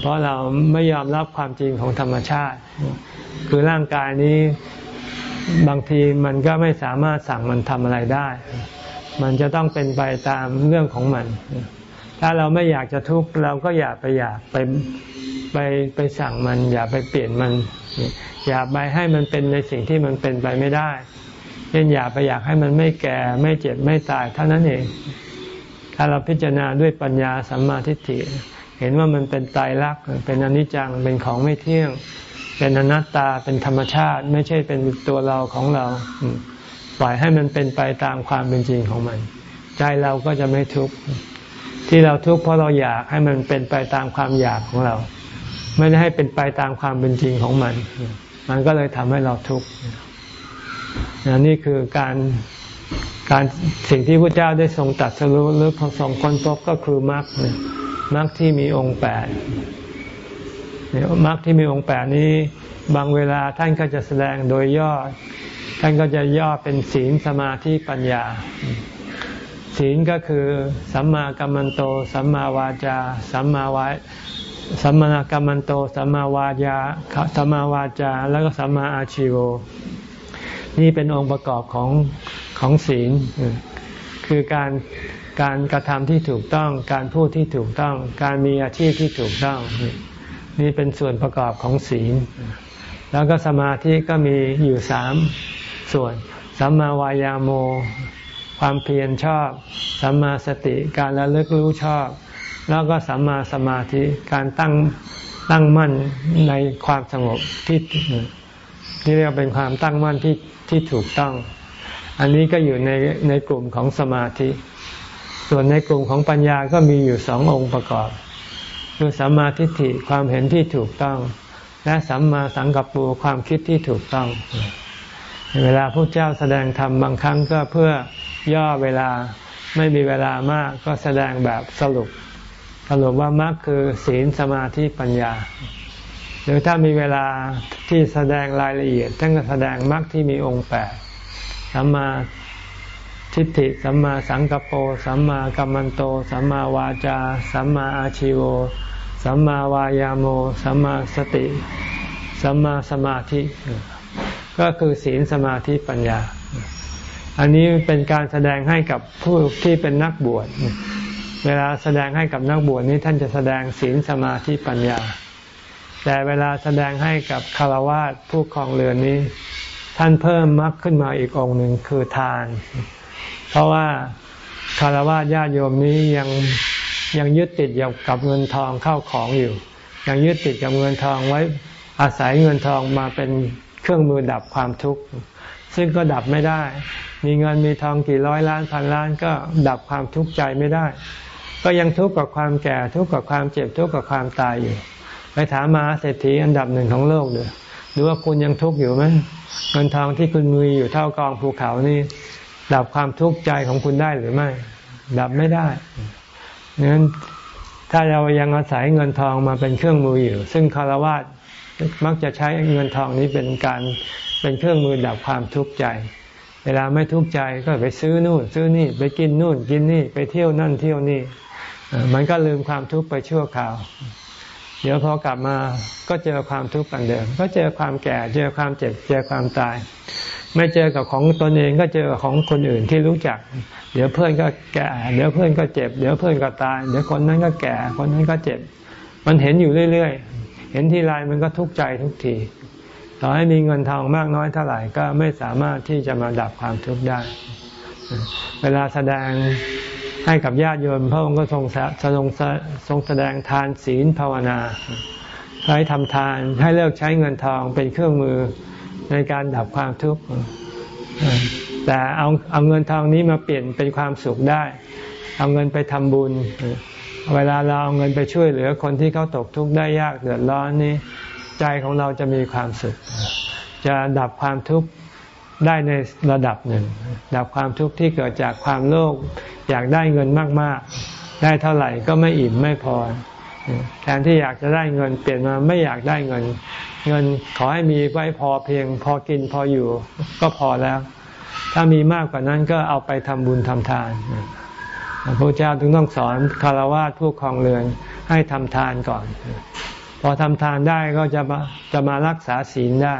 เพราะเราไม่ยอมรับความจริงของธรรมชาติ คือร่างกายนี้บางทีมันก็ไม่สามารถสั่งมันทำอะไรได้ มันจะต้องเป็นไปตามเรื่องของมัน ถ้าเราไม่อยากจะทุกข์เราก็อย่าไปอยากไปไปไปสั่งมัน อย่าไปเปลี่ยนมัน อย่าไปให้มันเป็นในสิ่งที่มันเป็นไปไม่ได้เช่นอย่าไปอยากให้มันไม่แก่ไม่เจ็บไม่ตายเท่านั้นเอง ถ้าเราพิจารณาด้วยปัญญาสัมมาทิฏฐิ เห็นว่ามันเป็นตายรักเป็นอนิจจังเป็นของไม่เที่ยง เป็นอนัตตาเป็นธรรมชาติ ไม่ใช่เป็นตัวเราของเรา ปล่อยให้มันเป็นไปตามความเป็นจริงของมัน ใจเราก็จะไม่ทุกข์ที่เราทุกข์เพราะเราอยากให้มันเป็นไปตามความอยากของเรา ไม่ได้ให้เป็นไปตามความเป็นจริงของมัน มันก็เลยทำให้เราทุกข์นี่คือการการสิ่งที่พระเจ้าได้ทรงตัดสรุปหรือทรงค้นพบก็คือมรรคมรรคที่มีองค์แปดมรรคที่มีองค์แปดนี้ บางเวลาท่านก็จะแสดงโดยย่อ ท่านก็จะย่อเป็นศีลสมาธิปัญญา ศีลก็คือสัมมากัมมันโต สัมมาวาจา สัมมาวาสัมมากัมมันโต สัมมาวาจาสัมมาวาจา แล้วก็สัมมาอาชิโว นี่เป็นองค์ประกอบของของศีล คือการการกระทำที่ถูกต้อง การพูดที่ถูกต้อง การมีอาชีพที่ถูกต้อง นี่เป็นส่วนประกอบของศีล แล้วก็สมาธิก็มีอยู่สาม ส่วนสัมมาวายาโม ความเพียรชอบ สัมมาสติการระลึกรู้ชอบ แล้วก็สัมมาสมาธิการตั้งตั้งมั่นในความสงบที่ที่เรียกเป็นความตั้งมั่นที่ที่ถูกต้อง อันนี้ก็อยู่ในในกลุ่มของสมาธิ ส่วนในกลุ่มของปัญญาก็มีอยู่สององค์ประกอบ คือสัมมาทิฏฐิความเห็นที่ถูกต้อง และสัมมาสังกัปปูความคิดที่ถูกต้อง เวลาพระเจ้าแสดงธรรมบางครั้งก็เพื่อย่อเวลาไม่มีเวลามากก็แสดงแบบสรุป สรุปว่ามรรคคือศีลสมาธิปัญญา หรือถ้ามีเวลาที่แสดงรายละเอียดท่านก็แสดงมรรคที่มีองค์แปดสัมมาทิฏฐิสัมมาสังกปรสัมมากัมมันโต สัมมาวาจา สัมมาอาชิวสัมมาวายาโม สัมมาสติ สัมมาสมาธิ ก็คือศีลสมาธิปัญญา อันนี้เป็นการแสดงให้กับผู้ที่เป็นนักบวชเวลาแสดงให้กับนักบวชนี้ท่านจะแสดงศีลสมาธิปัญญา แต่เวลาแสดงให้กับคารวะผู้ครองเรือนนี้ ท่านเพิ่มมรรคขึ้นมาอีกองหนึ่งคือทาน เพราะว่าคารวะญาติโยมนี้ยังยังยึดติดอยู่กับเงินทองเข้าของอยู่ ยังยึดติดกับเงินทองไว้อาศัยเงินทองมาเป็น เครื่องมือดับความทุกข์ ซึ่งก็ดับไม่ได้ มีเงินมีทองกี่ร้อยล้านพันล้านก็ดับความทุกข์ใจไม่ได้ ก็ยังทุกข์กับความแก่ทุกข์กับความเจ็บทุกข์กับความตายอยู่ ไปถามมาเศรษฐีอันดับหนึ่งของโลกเดือหรือว่าคุณยังทุกข์อยู่ไหมเงินทองที่คุณมีอยู่เท่ากองภูเขานี่ดับความทุกข์ใจของคุณได้หรือไม่ ดับไม่ได้งั้นถ้าเรายังอาศัยเงินทองมาเป็นเครื่องมืออยู่ ซึ่งคารวะ มักจะใช้เงินทองนี้เป็นการเป็นเครื่องมือดับความทุกข์ใจ เวลาไม่ทุกข์ใจก็ไปซื้อนู่น ซื้อนี่ไปกินนู่นกินนี่ไปเที่ยวนั่นเที่ยวนี่มันก็ลืมความทุกข์ไปชั่วคราว เดี๋ยวพอกลับมาก็เจอความทุกข์กันเดิม ก็เจอความแก่เจอความเจ็บเจอความตาย ไม่เจอกับของตนเองก็เจอของคนอื่นที่รู้จัก เดี๋ยวเพื่อนก็แก่ เดี๋ยวเพื่อนก็เจ็บ เดี๋ยวเพื่อนก็ตาย เดี๋ยวคนนั้นก็แก่ คนนั้นก็เจ็บ มันเห็นอยู่เรื่อย เห็นทีไรมันก็ทุกข์ใจทุกที ต่อให้มีเงินทองมากน้อยเท่าไหร่ก็ไม่สามารถที่จะมาดับความทุกข์ได้ เวลาแสดงให้กับญาติโยมพระองค์ก็ทรงทรงทรงแสดงทานศีลภาวนาให้ทำทานให้เลิกใช้เงินทองเป็นเครื่องมือในการดับความทุกข์แต่เอาเอาเงินทองนี้มาเปลี่ยนเป็นความสุขได้ เอาเงินไปทำบุญ เวลาเราเอาเงินไปช่วยเหลือคนที่เขาตกทุกข์ได้ยากเดือดร้อนนี้ ใจของเราจะมีความสุข จะดับความทุกข์ได้ในระดับหนึ่ง ดับความทุกข์ที่เกิดจากความโลภอยากได้เงินมากๆ ได้เท่าไหร่ก็ไม่อิ่มไม่พอแทนที่อยากจะได้เงินเปลี่ยนมาไม่อยากได้เงิน เงินขอให้มีไว้พอเพียง พอกินพออยู่ก็พอแล้ว ถ้ามีมากกว่านั้นก็เอาไปทำบุญทำทาน พระเจ้าถึงต้องสอนคารวะผู้ครองเรือนให้ทำทานก่อน พอทำทานได้ก็จะมาจะมารักษาศีลได้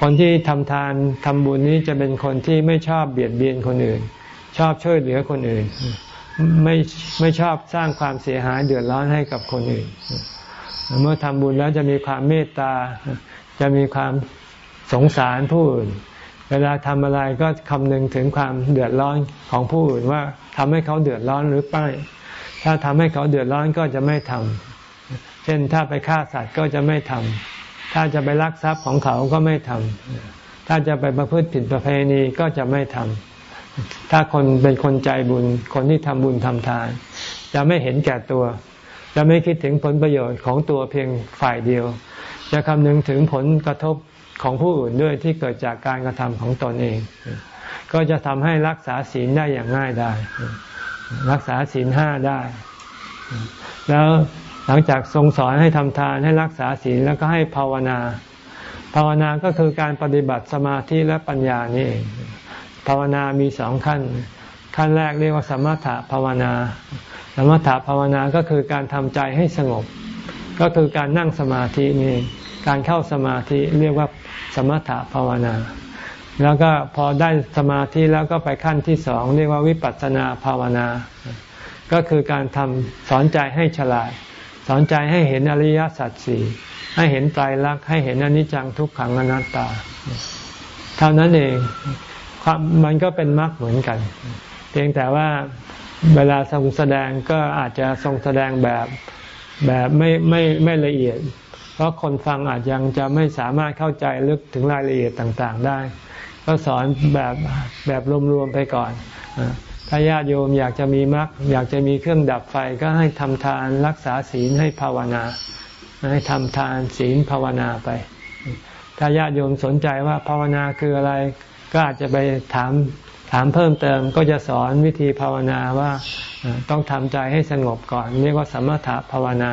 คนที่ทำทานทำบุญนี้จะเป็นคนที่ไม่ชอบเบียดเบียนคนอื่น ชอบช่วยเหลือคนอื่น ไม่ไม่ชอบสร้างความเสียหายเดือดร้อนให้กับคนอื่น เมื่อทำบุญแล้วจะมีความเมตตา จะมีความสงสารผู้อื่น เวลาทำอะไรก็คำนึงถึงความเดือดร้อนของผู้อื่นว่าทำให้เขาเดือดร้อนหรือไม่ถ้าทำให้เขาเดือดร้อนก็จะไม่ทำเช่นถ้าไปฆ่าสัตว์ก็จะไม่ทำถ้าจะไปลักทรัพย์ของเขาก็ไม่ทำถ้าจะไปประพฤติผิดประเพณีก็จะไม่ทำถ้าคนเป็นคนใจบุญ คนที่ทำบุญทำทาน จะไม่เห็นแก่ตัว จะไม่คิดถึงผลประโยชน์ของตัวเพียงฝ่ายเดียว จะคำนึงถึงผลกระทบ ของผู้อื่นด้วยที่เกิดจากการกระทำของตนเอง ก็จะทำให้รักษาศีลได้อย่างง่ายได้ รักษาศีลห้าได้ แล้วหลังจากทรงสอนให้ทำทานให้รักษาศีลแล้วก็ให้ภาวนา ภาวนาก็คือการปฏิบัติสมาธิและปัญญานี่เองภาวนามีสองขั้น ขั้นแรกเรียกว่าสมถะภาวนา สมถะภาวนาก็คือการทำใจให้สงบ ก็คือการนั่งสมาธินี่การเข้าสมาธิเรียกว่า สมถะภาวนา แล้วก็พอได้สมาธิแล้วก็ไปขั้นที่สองเรียกว่าวิปัสสนาภาวนา ก็คือการทำสอนใจให้ฉลาด สอนใจให้เห็นอริยสัจสี่ให้เห็นไตรลักษณ์ให้เห็นอนิจจังทุกขังอนัตตา เท่านั้นเองมันก็เป็นมรรคเหมือนกัน เพียงแต่ว่าเวลาทรงแสดงก็อาจจะทรงแสดงแบบแบบไม่ไม่ไม่ละเอียด เพราะคนฟังอาจยังจะไม่สามารถเข้าใจลึกถึงรายละเอียดต่างๆได้ ก็สอนแบบแบบรวมๆไปก่อน ถ้าญาติโยมอยากจะมีมรรคอยากจะมีเครื่องดับไฟก็ให้ทำทานรักษาศีลให้ภาวนา ให้ทำทานศีลภาวนาไป ถ้าญาติโยมสนใจว่าภาวนาคืออะไร ก็อาจจะไปถามถามเพิ่มเติมก็จะสอนวิธีภาวนาว่าต้องทำใจให้สงบก่อน เรียกว่าสมถะภาวนา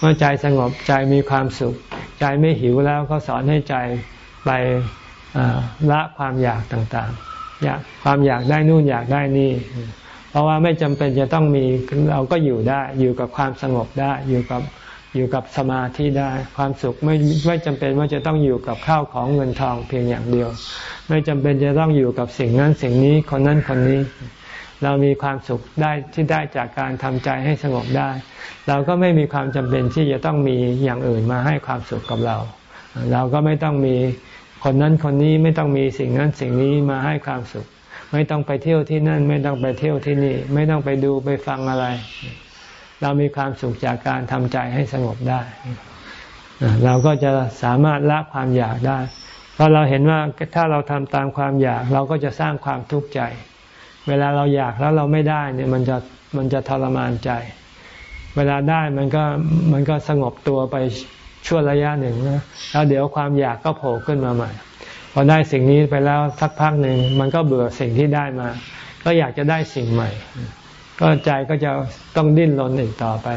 เมื่อใจสงบใจมีความสุข ใจไม่หิวแล้วก็สอนให้ใจไปละความอยากต่างๆอยากความอยากได้นู่นอยากได้นี่ เพราะว่าไม่จำเป็นจะต้องมีเราก็อยู่ได้ อยู่กับความสงบได้ อยู่กับอยู่กับสมาธิได้ ความสุขไม่ไม่จำเป็นว่าจะต้องอยู่กับข้าวของเงินทองเพียงอย่างเดียว ไม่จำเป็นจะต้องอยู่กับสิ่งนั้นสิ่งนี้คนนั้นคนนี้ เรามีความสุขได้ที่ได้จากการทำใจให้สงบได้ เราก็ไม่มีความจำเป็นที่จะต้องมีอย่างอื่นมาให้ความสุขกับเรา เราก็ไม่ต้องมีคนนั้นคนนี้ไม่ต้องมีสิ่งนั้นสิ่งนี้มาให้ความสุข ไม่ต้องไปเที่ยวที่นั่น ไม่ต้องไปเที่ยวที่นี่ ไม่ต้องไปดูไปฟังอะไร เรามีความสุขจากการทำใจให้สงบได้ เราก็จะสามารถละความอยากได้ เพราะเราเห็นว่าถ้าเราทำตามความอยาก เราก็จะสร้างความทุกข์ใจ เวลาเราอยากแล้วเราไม่ได้เนี่ยมันจะมันจะทรมานใจ เวลาได้มันก็มันก็สงบตัวไปชั่วระยะหนึ่งนะแล้วเดี๋ยวความอยากก็โผล่ขึ้นมาใหม่พอได้สิ่งนี้ไปแล้วสักพักหนึ่งมันก็เบื่อสิ่งที่ได้มา ก็อยากจะได้สิ่งใหม่ ก็ใจก็จะต้องดิ้นรนอีกต่อไป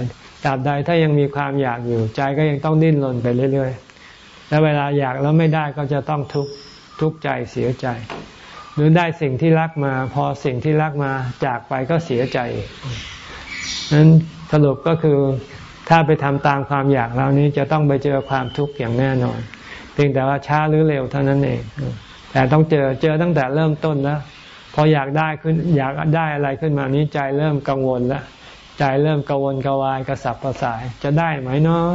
ตราบใดถ้ายังมีความอยากอยู่ ใจก็ยังต้องดิ้นรนไปเรื่อยๆ แล้วเวลาอยากแล้วไม่ได้ก็จะต้องทุกข์ทุกข์ใจเสียใจ หรือได้สิ่งที่รักมา พอสิ่งที่รักมาจากไปก็เสียใจนั้นสรุปก็คือถ้าไปทำตามความอยากเหล่านี้จะต้องไปเจอความทุกข์อย่างแน่นอน เพียงแต่ว่าช้าหรือเร็วเท่านั้นเอง แต่ต้องเจอเจอตั้งแต่เริ่มต้นแล้วพออยากได้ขึ้นอยากได้อะไรขึ้นมานี้ใจเริ่มกังวลแล้วใจเริ่มกังวลกวายกระสับกระส่ายจะได้ไหมเนาะ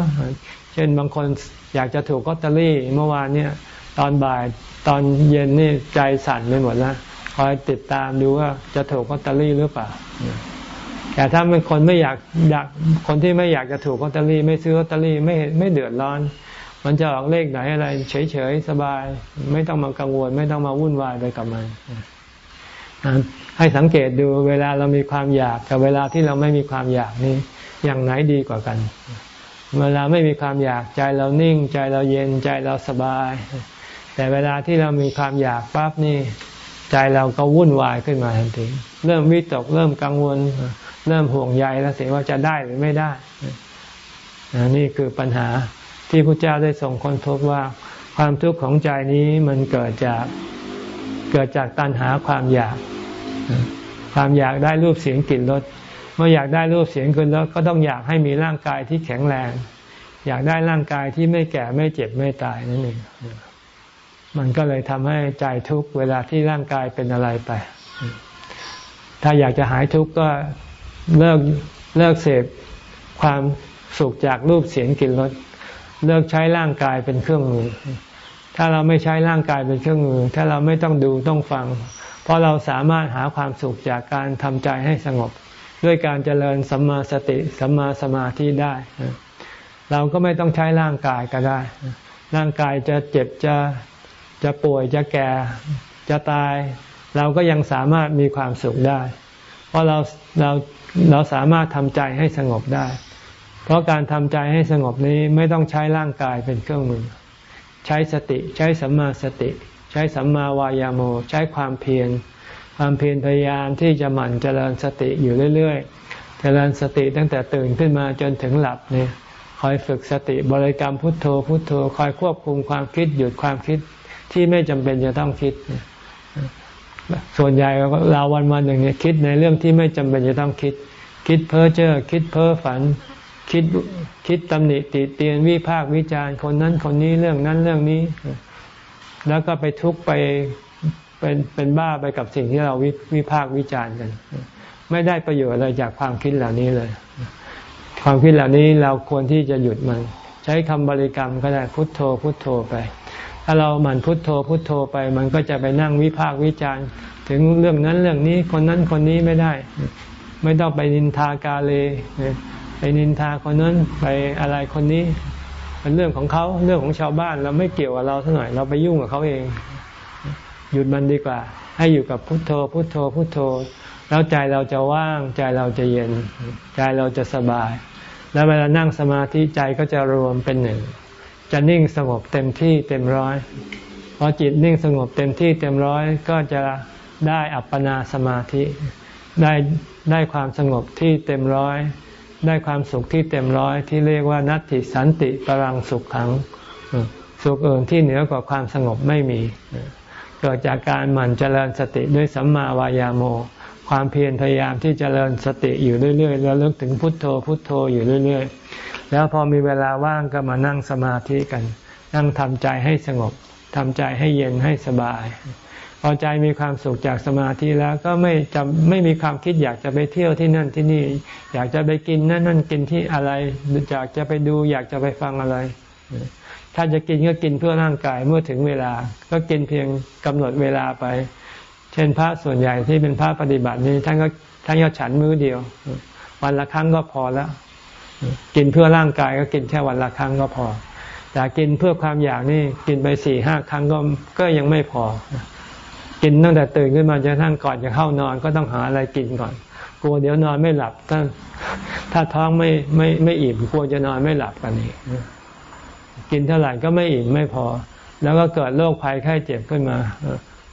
เช่นบางคนอยากจะถูกลอตเตอรี่เมื่อวานเนี่ยตอนบ่าย ตอนเย็นนี่ใจสั่นไปหมดแล้วคอยติดตามดูว่าจะถูกลอตเตอรี่หรือเปล่า แต่ถ้าเป็นคนไม่อยากอยากคนที่ไม่อยากจะถูกลอตเตอรี่ไม่ซื้อลอตเตอรี่ไม่ไม่เดือดร้อน มันจะออกเลขไหนอะไร เฉยๆสบาย ไม่ต้องมากังวล ไม่ต้องมาวุ่นวายไปกับมันให้สังเกตดูเวลาเรามีความอยากกับเวลาที่เราไม่มีความอยากนี่อย่างไหนดีกว่ากัน เวลาไม่มีความอยากใจเรานิ่ง ใจเราเย็นใจเราสบาย แต่เวลาที่เรามีความอยากปั๊บนี่ใจเราก็วุ่นวายขึ้นมาทันที เริ่มวิตก เริ่มกังวล เริ่มห่วงใยแล้วเสียว่าจะได้หรือไม่ได้ นี่คือปัญหาที่พระเจ้าได้ส่งคนพบว่า ความทุกข์ของใจนี้มันเกิดจากเกิดจากตัณหาความอยาก ความอยากได้รูปเสียงกลิ่นรสเมื่ออยากได้รูปเสียงกลิ่นรสก็ต้องอยากให้มีร่างกายที่แข็งแรง อยากได้ร่างกายที่ไม่แก่ไม่เจ็บไม่ตายนั่นเอง มันก็เลยทำให้ใจทุกข์เวลาที่ร่างกายเป็นอะไรไป ถ้าอยากจะหายทุกข์ก็เลิกเลิกเสพความสุขจากรูปเสียงกลิ่นรสเลิกใช้ร่างกายเป็นเครื่องมือ ถ้าเราไม่ใช้ร่างกายเป็นเครื่องมือ ถ้าเราไม่ต้องดูต้องฟัง เพราะเราสามารถหาความสุขจากการทำใจให้สงบ ด้วยการเจริญสัมมาสติสัมมาสมาธิได้ เราก็ไม่ต้องใช้ร่างกายก็ได้ ร่างกายจะเจ็บจะ จะป่วยจะแก่จะตาย เราก็ยังสามารถมีความสุขได้ เพราะเราเราเราสามารถทำใจให้สงบได้ เพราะการทำใจให้สงบนี้ไม่ต้องใช้ร่างกายเป็นเครื่องมือ ใช้สติใช้สัมมาสติ ใช้สัมมาวายาโม ใช้ความเพียรความเพียรพยายามที่จะหมั่นเจริญสติอยู่เรื่อย ๆ เจริญสติตั้งแต่ตื่นขึ้นมาจนถึงหลับเนี่ย คอยฝึกสติบริกรรมพุทโธพุทโธ คอยควบคุมความคิดหยุดความคิดที่ไม่จำเป็นจะต้องคิด ส่วนใหญ่เราวันวันหนึ่งเนี่ยคิดในเรื่องที่ไม่จำเป็นจะต้องคิด คิดเพ้อเจ้อคิดเพ้อฝัน คิดคิดตำหนิติเตียนวิพากวิจารณ์คนนั้นคนนี้เรื่องนั้นเรื่องนี้ แล้วก็ไปทุกไปเป็นเป็นบ้าไปกับสิ่งที่เราวิวพากวิจารณ์กัน ไม่ได้ประโยชน์อะไรจากความคิดเหล่านี้เลย ความคิดเหล่านี้เราควรที่จะหยุดมัน ใช้คำบริกรรมก็ได้พุทโธพุทโธไป ถ้าเราหมั่นพุทโธพุทโธไป มันก็จะไปนั่งวิพากวิจารณ์ ถึงเรื่องนั้นเรื่องนี้คนนั้นคนนี้ไม่ได้ ไม่ต้องไปนินทากาเลไปนินทาคนนั้นไปอะไรคนนี้ เป็นเรื่องของเขาเรื่องของชาวบ้านเราไม่เกี่ยวกับเราเท่าไหร่เราไปยุ่งกับเขาเอง หยุดมันดีกว่า ให้อยู่กับพุทโธ พุทโธพุทโธแล้วใจเราจะว่างใจเราจะเย็น ใจเราจะสบาย แล้วเวลานั่งสมาธิใจก็จะรวมเป็นหนึ่ง จะนิ่งสงบเต็มที่เต็มร้อยพอจิตนิ่งสงบเต็มที่เต็มร้อยก็จะได้อัปปนาสมาธิ ได้ได้ความสงบที่เต็มร้อย ได้ความสุขที่เต็มร้อยที่เรียกว่านัตติสันติปรังสุขขัง สุขอื่นที่เหนือกว่าความสงบไม่มี เกิดจากการหมั่นเจริญสติด้วยสัมมาวายาโม ความเพียรพยายามที่จเจริญสติอยู่เรื่อยๆแล้วเลิกถึงพุทโธพุทโธอยู่เรื่อย ๆ แล้วพอมีเวลาว่างก็มานั่งสมาธิกัน นั่งทำใจให้สงบทำใจให้เย็นให้สบาย พอใจมีความสุขจากสมาธิแล้วก็ไม่จะไม่มีความคิดอยากจะไปเที่ยวที่นั่นที่นี่ อยากจะไปกินนั่นนั่นกินที่อะไรอยากจะไปดูอยากจะไปฟังอะไร ถ้าจะกินก็กินเพื่อร่างกายเมื่อถึงเวลา ก็กินเพียงกำหนดเวลาไป ช่นพระส่วนใหญ่ที่เป็นพระปฏิบัตินี้ท่านก็ท่านก็ฉันมื้อเดียว วันละครั้งก็พอแล้ว กินเพื่อร่างกายก็กินแค่วันละครั้งก็พอ แต่กินเพื่อความอยากนี่กินไปสี่ห้าครั้งก็ก็ยังไม่พอ กินตั้งแต่ตื่นขึ้นมาจนทั้งก่อนจะเข้านอนก็ต้องหาอะไรกินก่อน กลัวเดี๋ยวนอนไม่หลับ ถ้าถ้าท้องไม่ไม่ไม่อิ่มกลัวจะนอนไม่หลับกันนี่กินเท่าไหร่ก็ไม่อิ่มไม่พอ แล้วก็เกิดโรคภัยไข้เจ็บขึ้นมา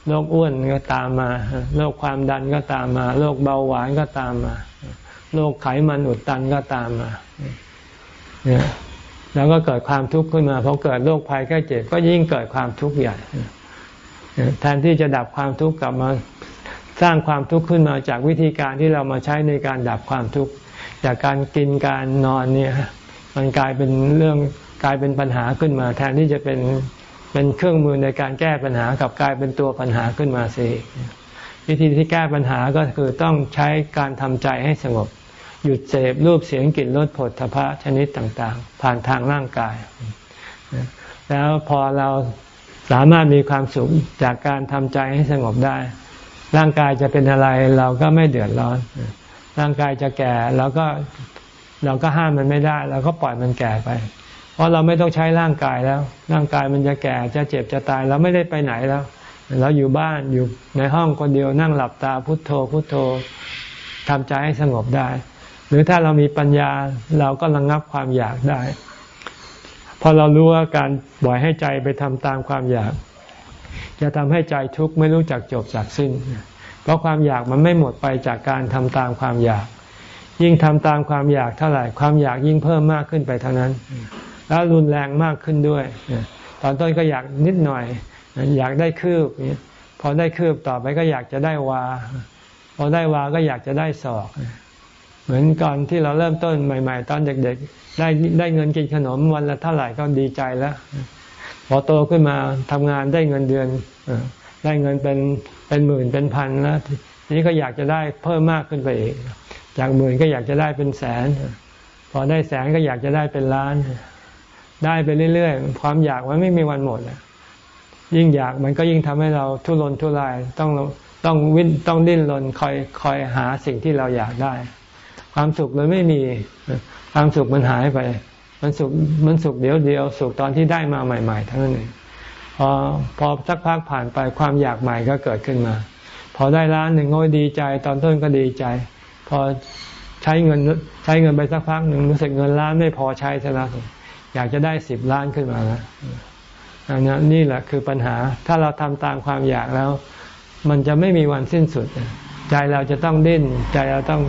โรคอ้วนก็ตามมาโรคความดันก็ตามมาโรคเบาหวานก็ตามมาโรคไขมันอุดตันก็ตามมาเนี่ยแล้วก็เกิดความทุกข์ขึ้นมาพอเกิดโรคภัยไข้เจ็บก็ยิ่งเกิดความทุกข์ใหญ่แทนที่จะดับความทุกข์กลับมาสร้างความทุกข์ขึ้นมาจากวิธีการที่เรามาใช้ในการดับความทุกข์จากการกินการนอนเนี่ยมันกลายเป็นเรื่องกลายเป็นปัญหาขึ้นมา แทนที่จะเป็น เป็นเครื่องมือในการแก้ปัญหากับกลายเป็นตัวปัญหาขึ้นมาสิวิธีที่แก้ปัญหาก็คือต้องใช้การทำใจให้สงบ หยุดเสพรูปเสียงกลิ่นรสผลทพะชนิดต่างๆ ผ่านทางร่างกาย แล้วพอเราสามารถมีความสุขจากการทำใจให้สงบได้ ร่างกายจะเป็นอะไรเราก็ไม่เดือดร้อน ร่างกายจะแก่เราก็เราก็ห้ามมันไม่ได้ เราก็ปล่อยมันแก่ไป เพราะเราไม่ต้องใช้ร่างกายแล้ว ร่างกายมันจะแก่จะเจ็บจะตายเราไม่ได้ไปไหนแล้ว เราอยู่บ้านอยู่ในห้องคนเดียวนั่งหลับตาพุทโธพุทโธทำใจให้สงบได้ หรือถ้าเรามีปัญญาเราก็ระงงับความอยากได้พอเรารู้ว่าการปล่อยให้ใจไปทำตามความอยาก จะทำให้ใจทุกข์ไม่รู้จักจบจากสิ้น เพราะความอยากมันไม่หมดไปจากการทำตามความอยาก ยิ่งทำตามความอยากเท่าไหร่ ความอยากยิ่งเพิ่มมากขึ้นไปเท่านั้น แล้วรุนแรงมากขึ้นด้วย ตอนต้นก็อยากนิดหน่อย อยากได้คืบพอได้คืบต่อไปก็อยากจะได้วา พอได้วาก็อยากจะได้ศอก เหมือนก่อนที่เราเริ่มต้นใหม่ ๆ ตอนเด็กๆ ได้ได้เงินกินขนมวันละเท่าไหร่ก็ดีใจแล้ว พอโตขึ้นมาทำงานได้เงินเดือนได้เงินเป็นเป็นหมื่นเป็นพันแล้วนี้ก็อยากจะได้เพิ่มมากขึ้นไปอีกจากหมื่นก็อยากจะได้เป็นแสน พอได้แสนก็อยากจะได้เป็นล้าน ได้ไปเรื่อยๆ ความอยากมันไม่มีวันหมดยิ่งอยากมันก็ยิ่งทำให้เราทุรนทุรายต้องต้องวิ่งต้องดิ้นรนคอยคอยหาสิ่งที่เราอยากได้ ความสุขเลยไม่มีความสุขมันหายไป มันสุขมันสุขเดียวเดียวสุขตอนที่ได้มาใหม่ๆทั้งนั้นเองพอพอสักพักผ่านไปความอยากใหม่ก็เกิดขึ้นมา พอได้ล้านหนึ่งก็ดีใจ ตอนต้นก็ดีใจ พอใช้เงินใช้เงินไปสักพักหนึ่งรู้สึกเงินล้านไม่พอใช้ซะแล้ว อยากจะได้สิบล้านขึ้นมาแล้วอันนี้นี่แหละคือปัญหา ถ้าเราทำตามความอยากแล้ว มันจะไม่มีวันสิ้นสุด ใจเราจะต้องดิ้น ใจเราต้อง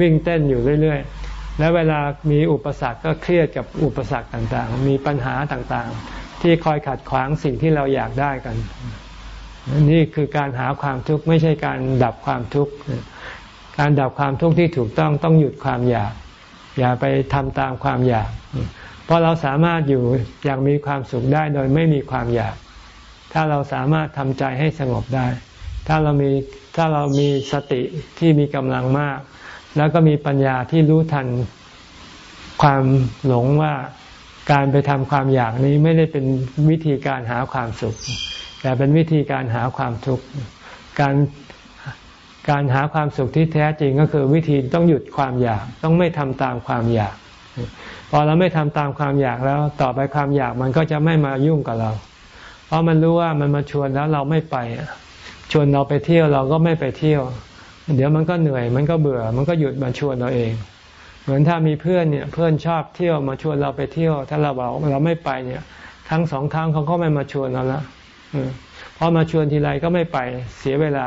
วิ่งเต้นอยู่เรื่อยๆ แล้วเวลามีอุปสรรคก็เครียดกับอุปสรรคต่างๆ มีปัญหาต่างๆ ที่คอยขัดขวางสิ่งที่เราอยากได้กัน นี่คือการหาความทุกข์ไม่ใช่การดับความทุกข์การดับความทุกข์ที่ถูกต้องต้องหยุดความอยาก อย่าไปทำตามความอยาก ราะเราสามารถอยู่อย่างมีความสุขได้โดยไม่มีความอยาก ถ้าเราสามารถทำใจให้สงบได้ ถ้าเรามีถ้าเรามีสติที่มีกำลังมาก แล้วก็มีปัญญาที่รู้ทันความหลงว่าการไปทำความอยากนี้ไม่ได้เป็นวิธีการหาความสุข แต่เป็นวิธีการหาความทุกข์การการหาความสุขที่แท้จริงก็คือวิธีต้องหยุดความอยาก ต้องไม่ทำตามความอยาก พอเราไม่ทำตามความอยากแล้ว ต่อไปความอยากมันก็จะไม่มายุ่งกับเรา เพราะมันรู้ว่ามันมาชวนแล้วเราไม่ไปชวนเราไปเที่ยวเราก็ไม่ไปเที่ยว เดี๋ยวมันก็เหนื่อย มันก็เบื่อ มันก็หยุดมาชวนเราเอง เหมือนถ้ามีเพื่อนเนี่ย เพื่อนชอบเที่ยวมาชวนเราไปเที่ยว ถ้าเราบอกเราไม่ไปเนี่ยครั้งสองครั้งเขาก็ไม่มาชวนเราละเพราะมาชวนทีไรก็ไม่ไปเสียเวลา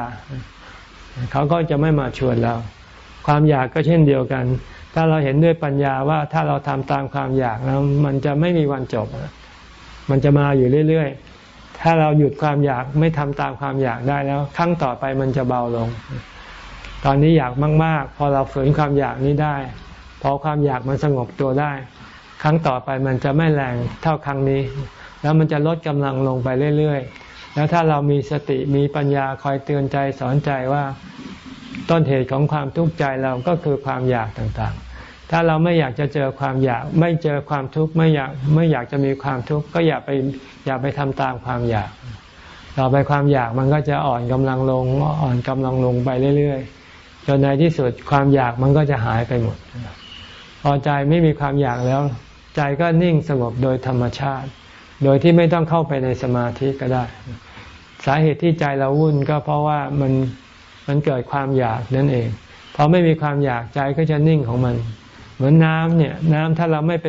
เขาก็จะไม่มาชวนเรา ความอยากก็เช่นเดียวกัน ถ้าเราเห็นด้วยปัญญาว่าถ้าเราทำตามความอยากแล้วมันจะไม่มีวันจบ มันจะมาอยู่เรื่อยๆ ถ้าเราหยุดความอยากไม่ทำตามความอยากได้แล้วครั้งต่อไปมันจะเบาลง ตอนนี้อยากมาก ๆ พอเราฝืนความอยากนี้ได้ พอความอยากมันสงบตัวได้ ครั้งต่อไปมันจะไม่แรงเท่าครั้งนี้ แล้วมันจะลดกำลังลงไปเรื่อยๆ แล้วถ้าเรามีสติมีปัญญาคอยเตือนใจสอนใจว่าต้นเหตุของความทุกข์ใจเราก็คือความอยากต่าง ถ้าเราไม่อยากจะเจอความอยาก ไม่เจอความทุกข์ไม่อยากไม่อยากจะมีความทุกข์ก็อย่าไปอย่าไปทำตามความอยากต่อไปความอยากมันก็จะอ่อนกำลังลงอ่อนกำลังลงไปเรื่อยๆจนในที่สุดความอยากมันก็จะหายไปหมด พอใจไม่มีความอยากแล้ว ใจก็นิ่งสงบโดยธรรมชาติ โดยที่ไม่ต้องเข้าไปในสมาธิก็ได้ สาเหตุที่ใจเราวุ่นก็เพราะว่ามันมันเกิดความอยากนั่นเองพอไม่มีความอยากใจก็จะนิ่งของมัน เหมือนน้ำเนี่ย น้ำถ้าเราไม่ไป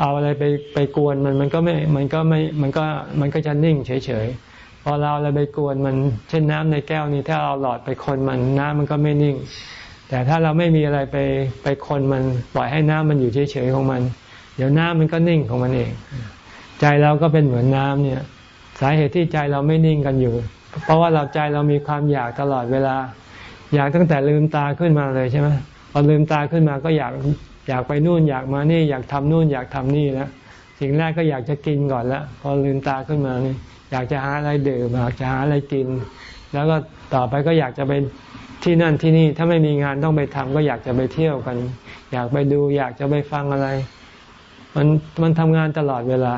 เอาอะไรไปไปกวนมันมันก็ไม่มันก็ไม่มันก็มันก็จะนิ่งเฉยๆพอเราอะไรไปกวนมันเช่นน้ำในแก้วนี้ถ้าเอาหลอดไปคนมันน้ำมันก็ไม่นิ่ง แต่ถ้าเราไม่มีอะไรไปไปคนมันปล่อยให้น้ำมันอยู่เฉยๆของมัน เดี๋ยวน้ำมันก็นิ่งของมันเอง ใจเราก็เป็นเหมือนน้ำเนี่ย สาเหตุที่ใจเราไม่นิ่งกันอยู่ เพราะว่าเราใจเรามีความอยากตลอดเวลา อยากตั้งแต่ลืมตาขึ้นมาเลยใช่ไหม พอลืมตาขึ้นมาก็อยากอยากไปนู่นอยากมานี่อยากทำนู่นอยากทำนี่แล้วสิ่งแรกก็อยากจะกินก่อนล้วพอลืมตาขึ้นมานี่อยากจะหาอะไรดื่มอยากจะหาอะไรกิน แล้วก็ต่อไปก็อยากจะไปที่นั่นที่นี่ถ้าไม่มีงานต้องไปทำก็อยากจะไปเที่ยวกัน อยากไปดูอยากจะไปฟังอะไร มันมันทำงานตลอดเวลา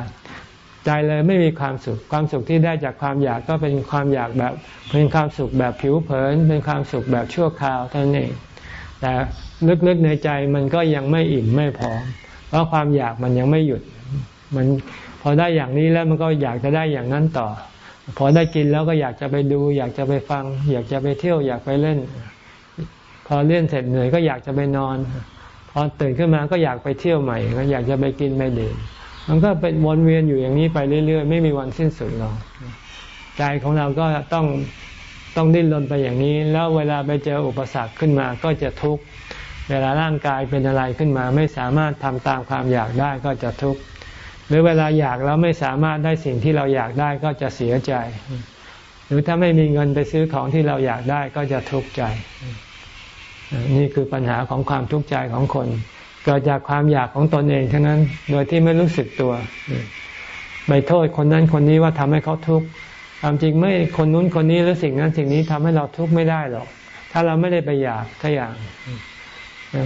ใจเลยไม่มีความสุขความสุขที่ได้จากความอยากก็เป็นความอยากแบบ เป็นความสุขแบบผิวเผิน เป็นความสุขแบบชั่วคราวเท่านั้นเอง แต่ลึกๆในใจมันก็ยังไม่อิ่มไม่พอ เพราะความอยากมันยังไม่หยุด มันพอได้อย่างนี้แล้วมันก็อยากจะได้อย่างนั้นต่อ พอได้กินแล้วก็อยากจะไปดู อยากจะไปฟัง อยากจะไปเที่ยวอยากไปเล่น พอเล่นเสร็จเหนื่อยก็อยากจะไปนอน พอตื่นขึ้นมาก็อยากไปเที่ยวใหม่ก็อยากจะไปกินไปดื่มมันก็เป็นวนเวียนอยู่อย่างนี้ไปเรื่อยๆ ไม่มีวันสิ้นสุดหรอกใจของเราก็ต้อง ต้องดิ้นรนไปอย่างนี้ แล้วเวลาไปเจออุปสรรคขึ้นมาก็จะทุกข์เวลาร่างกายเป็นอะไรขึ้นมา ไม่สามารถทำตามความอยากได้ก็จะทุกข์หรือเวลาอยากแล้วไม่สามารถได้สิ่งที่เราอยากได้ก็จะเสียใจ หรือถ้าไม่มีเงินไปซื้อของที่เราอยากได้ก็จะทุกข์ใจ นี่คือปัญหาของความทุกข์ใจของคน เกิดจากความอยากของตนเองทั้งนั้น โดยที่ไม่รู้สึกตัว ไปโทษคนนั้นคนนี้ว่าทำให้เขาทุกข์ ความจริงไม่คนนู้นคนนี้หรือสิ่งนั้นสิ่งนี้ทำให้เราทุกข์ไม่ได้หรอก ถ้าเราไม่ได้ไปอยากถ้าอย่าง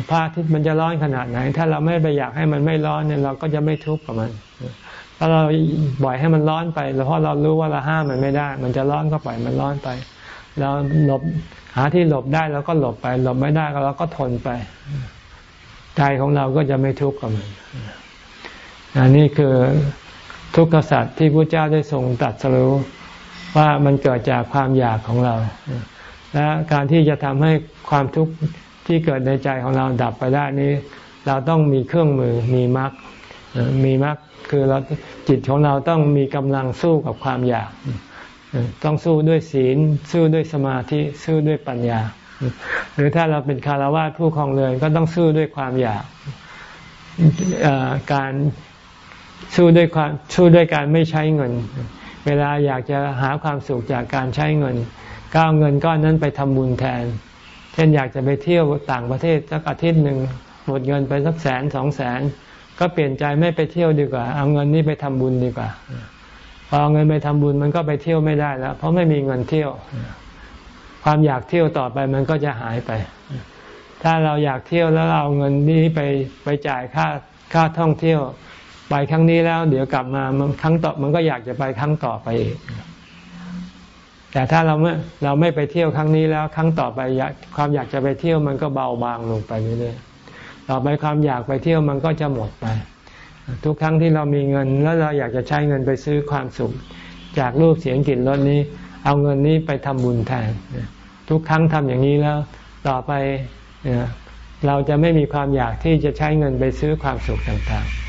พระอาทิตย์มันจะร้อนขนาดไหน ถ้าเราไม่ไปอยากให้มันไม่ร้อนเนี่ยเราก็จะไม่ทุกข์กับมันถ้าเราบ่อยให้มันร้อนไปเพราะเรารู้ว่าเราห้ามมันไม่ได้ มันจะร้อนก็ปล่อยมันร้อนไปเราหลบหาที่หลบได้เราก็หลบไป หลบไม่ได้เราก็ทนไปใจของเราก็จะไม่ทุกข์กับมันอันนี้คือทุกขสัตว์ที่พระเจ้าได้ทรงตรัสรู้ ว่ามันเกิดจากความอยากของเรา และการที่จะทำให้ความทุกข์ที่เกิดในใจของเราดับไปได้นี้ เราต้องมีเครื่องมือมีมรรคมีมรรคคือเราจิตของเราต้องมีกำลังสู้กับความอยาก ต้องสู้ด้วยศีล สู้ด้วยสมาธิ สู้ด้วยปัญญา หรือถ้าเราเป็นคารวะผู้ครองเรือนก็ต้องสู้ด้วยความอยากการสู้ด้วยความสู้ด้วยการไม่ใช้เงิน เวลาอยากจะหาความสุขจากการใช้เงินก็เอาเงินก้อนนั้นไปทำบุญแทน เช่นอยากจะไปเที่ยวต่างประเทศสักอาทิตย์หนึ่งหมดเงินไปสักแสนสองแสนก็เปลี่ยนใจไม่ไปเที่ยวดีกว่า เอาเงินนี้ไปทำบุญดีกว่า พอเอาเงินไปทำบุญมันก็ไปเที่ยวไม่ได้แล้ว เพราะไม่มีเงินเที่ยว ความอยากเที่ยวต่อไปมันก็จะหายไป ถ้าเราอยากเที่ยวแล้วเอาเงินนี้ไปไปจ่ายค่าค่าท่องเที่ยว ไปครั้งนี้แล้ว เดี๋ยวกลับมาครั้งต่อมันก็อยากจะไปครั้งต่อไปอีกแต่ถ้าเราเมื่อเราไม่ไปเที่ยวครั้งนี้แล้ว ครั้งต่อไปความอยากจะไปเที่ยวมันก็เบาบางลงไปเรื่อยๆต่อไปความอยากไปเที่ยวมันก็จะหมดไป ทุกครั้งที่เรามีเงิน แล้วเราอยากจะใช้เงินไปซื้อความสุข จากรูปเสียงกลิ่นรสนี้ เอาเงินนี้ไปทำบุญแทนทุกครั้งทำอย่างนี้แล้ว ต่อไปเราจะไม่มีความอยากที่จะใช้เงินไปซื้อความสุขต่างๆ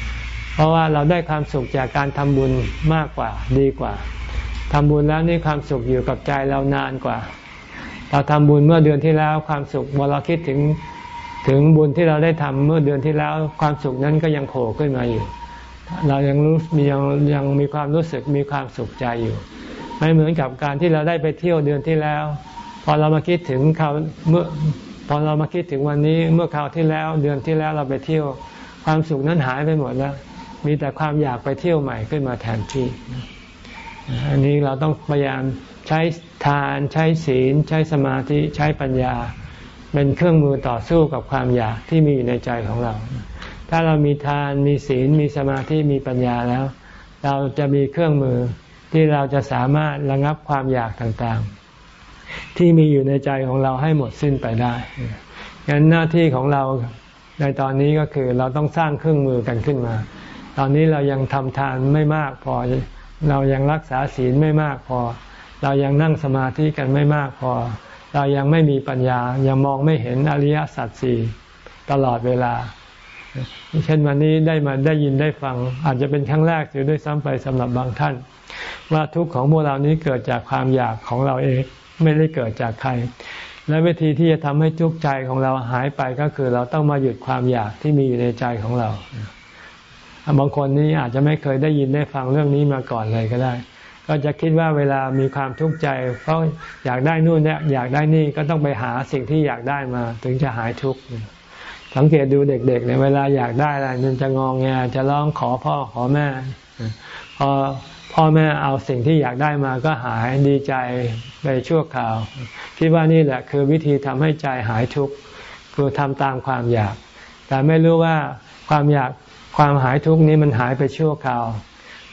ราะว่าเราได้ความสุขจากการทำบุญมากกว่าดีกว่าทำบุญแล้วนี่ความสุขอยู่กับใจเรานานกว่า เราทำบุญเมื่อเดือนที่แล้วความสุขเมื่อเราคิดถึงถึงบุญที่เราได้ทำเมื่อเดือนที่แล้วความสุขนั้นก็ยังโผล่ขึ้นมาอยู่ เรายังรู้มียังยังมีความรู้สึกมีความสุขใจอยู่ ไม่เหมือนกับการที่เราได้ไปเที่ยวเดือนที่แล้ว พอเรามาคิดถึงเขาเมื่อพอเรามาคิดถึงวันนี้เมื่อคราวที่แล้วเดือนที่แล้วเราไปเที่ยว ความสุขนั้นหายไปหมดแล้ว มีแต่ความอยากไปเที่ยวใหม่ขึ้นมาแทนที่ อันนี้เราต้องพยายามใช้ทานใช้ศีล ใช้สมาธิใช้ปัญญา เป็นเครื่องมือต่อสู้กับความอยากที่มีอยู่ในใจของเรา ถ้าเรามีทานมีศีลมีสมาธิมีปัญญาแล้ว เราจะมีเครื่องมือที่เราจะสามารถระงับความอยากต่างๆ ที่มีอยู่ในใจของเราให้หมดสิ้นไปได้งั้นหน้าที่ของเราในตอนนี้ก็คือเราต้องสร้างเครื่องมือกันขึ้นมา ตอนนี้เรายังทำทานไม่มากพอ เรายังรักษาศีลไม่มากพอ เรายังนั่งสมาธิกันไม่มากพอ เรายังไม่มีปัญญา ยังมองไม่เห็นอริยสัจสี่ตลอดเวลา เช่นวันนี้ได้มาได้ยินได้ฟัง อาจจะเป็นครั้งแรกอยู่ด้วยซ้ำไปสำหรับบางท่าน ว่าทุกข์ของพวกเรานี้เกิดจากความอยากของเราเองไม่ได้เกิดจากใคร และวิธีที่จะทำให้ทุกข์ใจของเราหายไปก็คือเราต้องมาหยุดความอยากที่มีอยู่ในใจของเรา บางคนนี้อาจจะไม่เคยได้ยินได้ฟังเรื่องนี้มาก่อนเลยก็ได้ ก็จะคิดว่าเวลามีความทุกข์ใจเพราะอยากได้นู่นเนี่ยอยากได้นี่ก็ต้องไปหาสิ่งที่อยากได้มา ถึงจะหายทุกข์สังเกตดูเด็กๆเนี่ยเวลาอยากได้อะไรมันจะงองแงจะร้องขอพ่อขอแม่พอพ่อแม่เอาสิ่งที่อยากได้มาก็หายดีใจไปชั่วคราว คิดว่านี่แหละคือวิธีทำให้ใจหายทุกข์คือทำตามความอยาก แต่ไม่รู้ว่าความอยาก ความหายทุกข์นี้มันหายไปชั่วคราว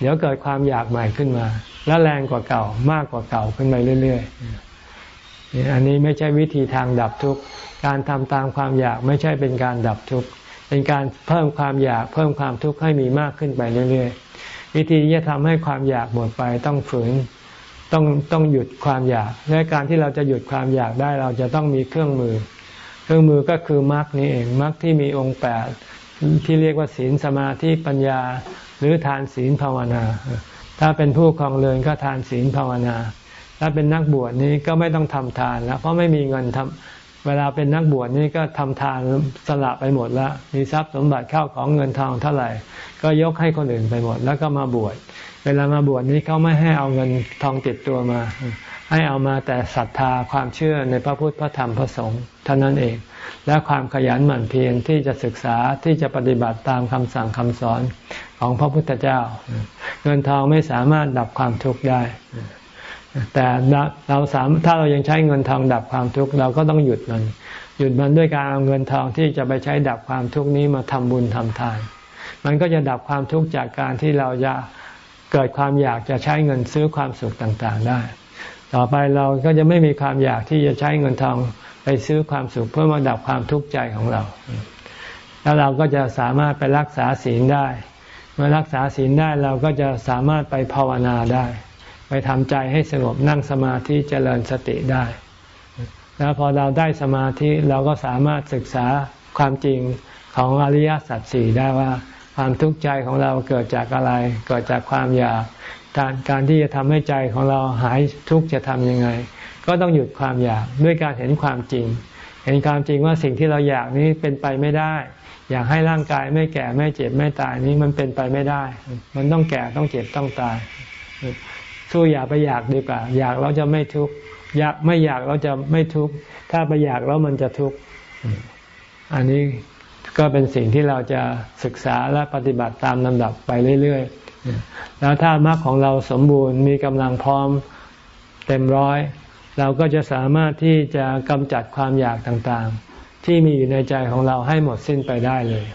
เดี๋ยวเกิดความอยากใหม่ขึ้นมา และแรงกว่าเก่ามากกว่าเก่าขึ้นไปเรื่อยๆอันนี้ไม่ใช่วิธีทางดับทุกข์การทำตามความอยากไม่ใช่เป็นการดับทุกข์เป็นการเพิ่มความอยากเพิ่มความทุกข์ให้มีมากขึ้นไปเรื่อยๆวิธีจะทำให้ความอยากหมดไปต้องฝืนต้องต้องหยุดความอยากและการที่เราจะหยุดความอยากได้เราจะต้องมีเครื่องมือ เครื่องมือก็คือมรรคนี่เองมรรคที่มีองค์แปด ที่เรียกว่าศีลสมาธิปัญญา หรือทานศีลภาวนา ถ้าเป็นผู้คลองเรือนก็ทานศีลภาวนา ถ้าเป็นนักบวชนี้ก็ไม่ต้องทำทานแล้วเพราะไม่มีเงินทำเวลาเป็นนักบวชนี้ก็ทำทานสละไปหมดแล้ว มีทรัพย์สมบัติเข้าของเงินทองเท่าไหร่ ก็ยกให้คนอื่นไปหมด แล้วก็มาบวช เวลามาบวชนี้เขาไม่ให้เอาเงินทองติดตัวมา ให้เอามาแต่ศรัทธาความเชื่อในพระพุทธพระธรรมพระสงฆ์ เท่านั้นเอง และความขยันหมั่นเพียรที่จะศึกษาที่จะปฏิบัติตามคำสั่งคำสอนของพระพุทธเจ้า เงินทองไม่สามารถดับความทุกข์ได้ แต่เราสามถ้าเรายังใช้เงินทองดับความทุกข์เราก็ต้องหยุดมัน หยุดมันด้วยการเอาเงินทองที่จะไปใช้ดับความทุกข์นี้มาทำบุญทำทาน มันก็จะดับความทุกข์จากการที่เราจะเกิดความอยากจะใช้เงินซื้อความสุขต่างๆได้ ต่อไปเราก็จะไม่มีความอยากที่จะใช้เงินทอง ไปซื้อความสุขเพื่อมาดับความทุกข์ใจของเรา แล้วเราก็จะสามารถไปรักษาศีลได้ เมื่อรักษาศีลได้เราก็จะสามารถไปภาวนาได้ ไปทำใจให้สงบนั่งสมาธิเจริญสติได้ แล้วพอเราได้สมาธิเราก็สามารถศึกษาความจริงของอริยสัจสี่ได้ว่าความทุกข์ใจของเราเกิดจากอะไร เกิดจากความอยากการการที่จะทำให้ใจของเราหายทุกข์จะทำยังไง ก็ต้องหยุดความอยากด้วยการเห็นความจริง เห็นความจริงว่าสิ่งที่เราอยากนี้เป็นไปไม่ได้ อยากให้ร่างกายไม่แก่ไม่เจ็บไม่ตายนี้มันเป็นไปไม่ได้ มันต้องแก่ต้องเจ็บต้องตายสู้อย่าไปอยากดีกว่า อยากเราจะไม่ทุกข์อยากไม่อยากเราจะไม่ทุกข์ถ้าไปอยากแล้วมันจะทุกข์อันนี้ก็เป็นสิ่งที่เราจะศึกษาและปฏิบัติตามลำดับไปเรื่อยๆแล้วถ้ามรรคของเราสมบูรณ์มีกำลังพร้อมเต็มร้อย เราก็จะสามารถที่จะกำจัดความอยากต่างๆ ที่มีอยู่ในใจของเราให้หมดสิ้นไปได้เลย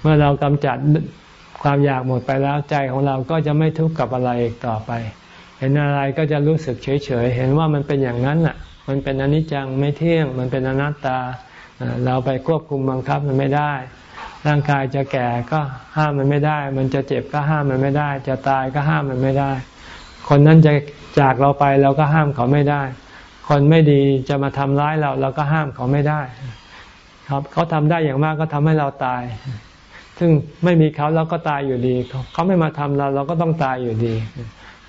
เมื่อเรากำจัดความอยากหมดไปแล้วใจของเราก็จะไม่ทุกข์กับอะไรอีกต่อไป เห็นอะไรก็จะรู้สึกเฉยๆ เห็นว่ามันเป็นอย่างนั้นอะ มันเป็นอนิจจังไม่เที่ยง มันเป็นอนัตตา เราไปควบคุมบังคับมันไม่ได้ ร่างกายจะแก่ก็ห้ามมันไม่ได้ มันจะเจ็บก็ห้ามมันไม่ได้ จะตายก็ห้ามมันไม่ได้ คนนั้นจะจากเราไปเราก็ห้ามเขาไม่ได้ คนไม่ดีจะมาทำร้ายเรา เราก็ห้ามเขาไม่ได้ ครับเขาทำได้อย่างมากก็ทำให้เราตาย ซึ่งไม่มีเขาเราก็ตายอยู่ดี เขาไม่มาทำเราเราก็ต้องตายอยู่ดี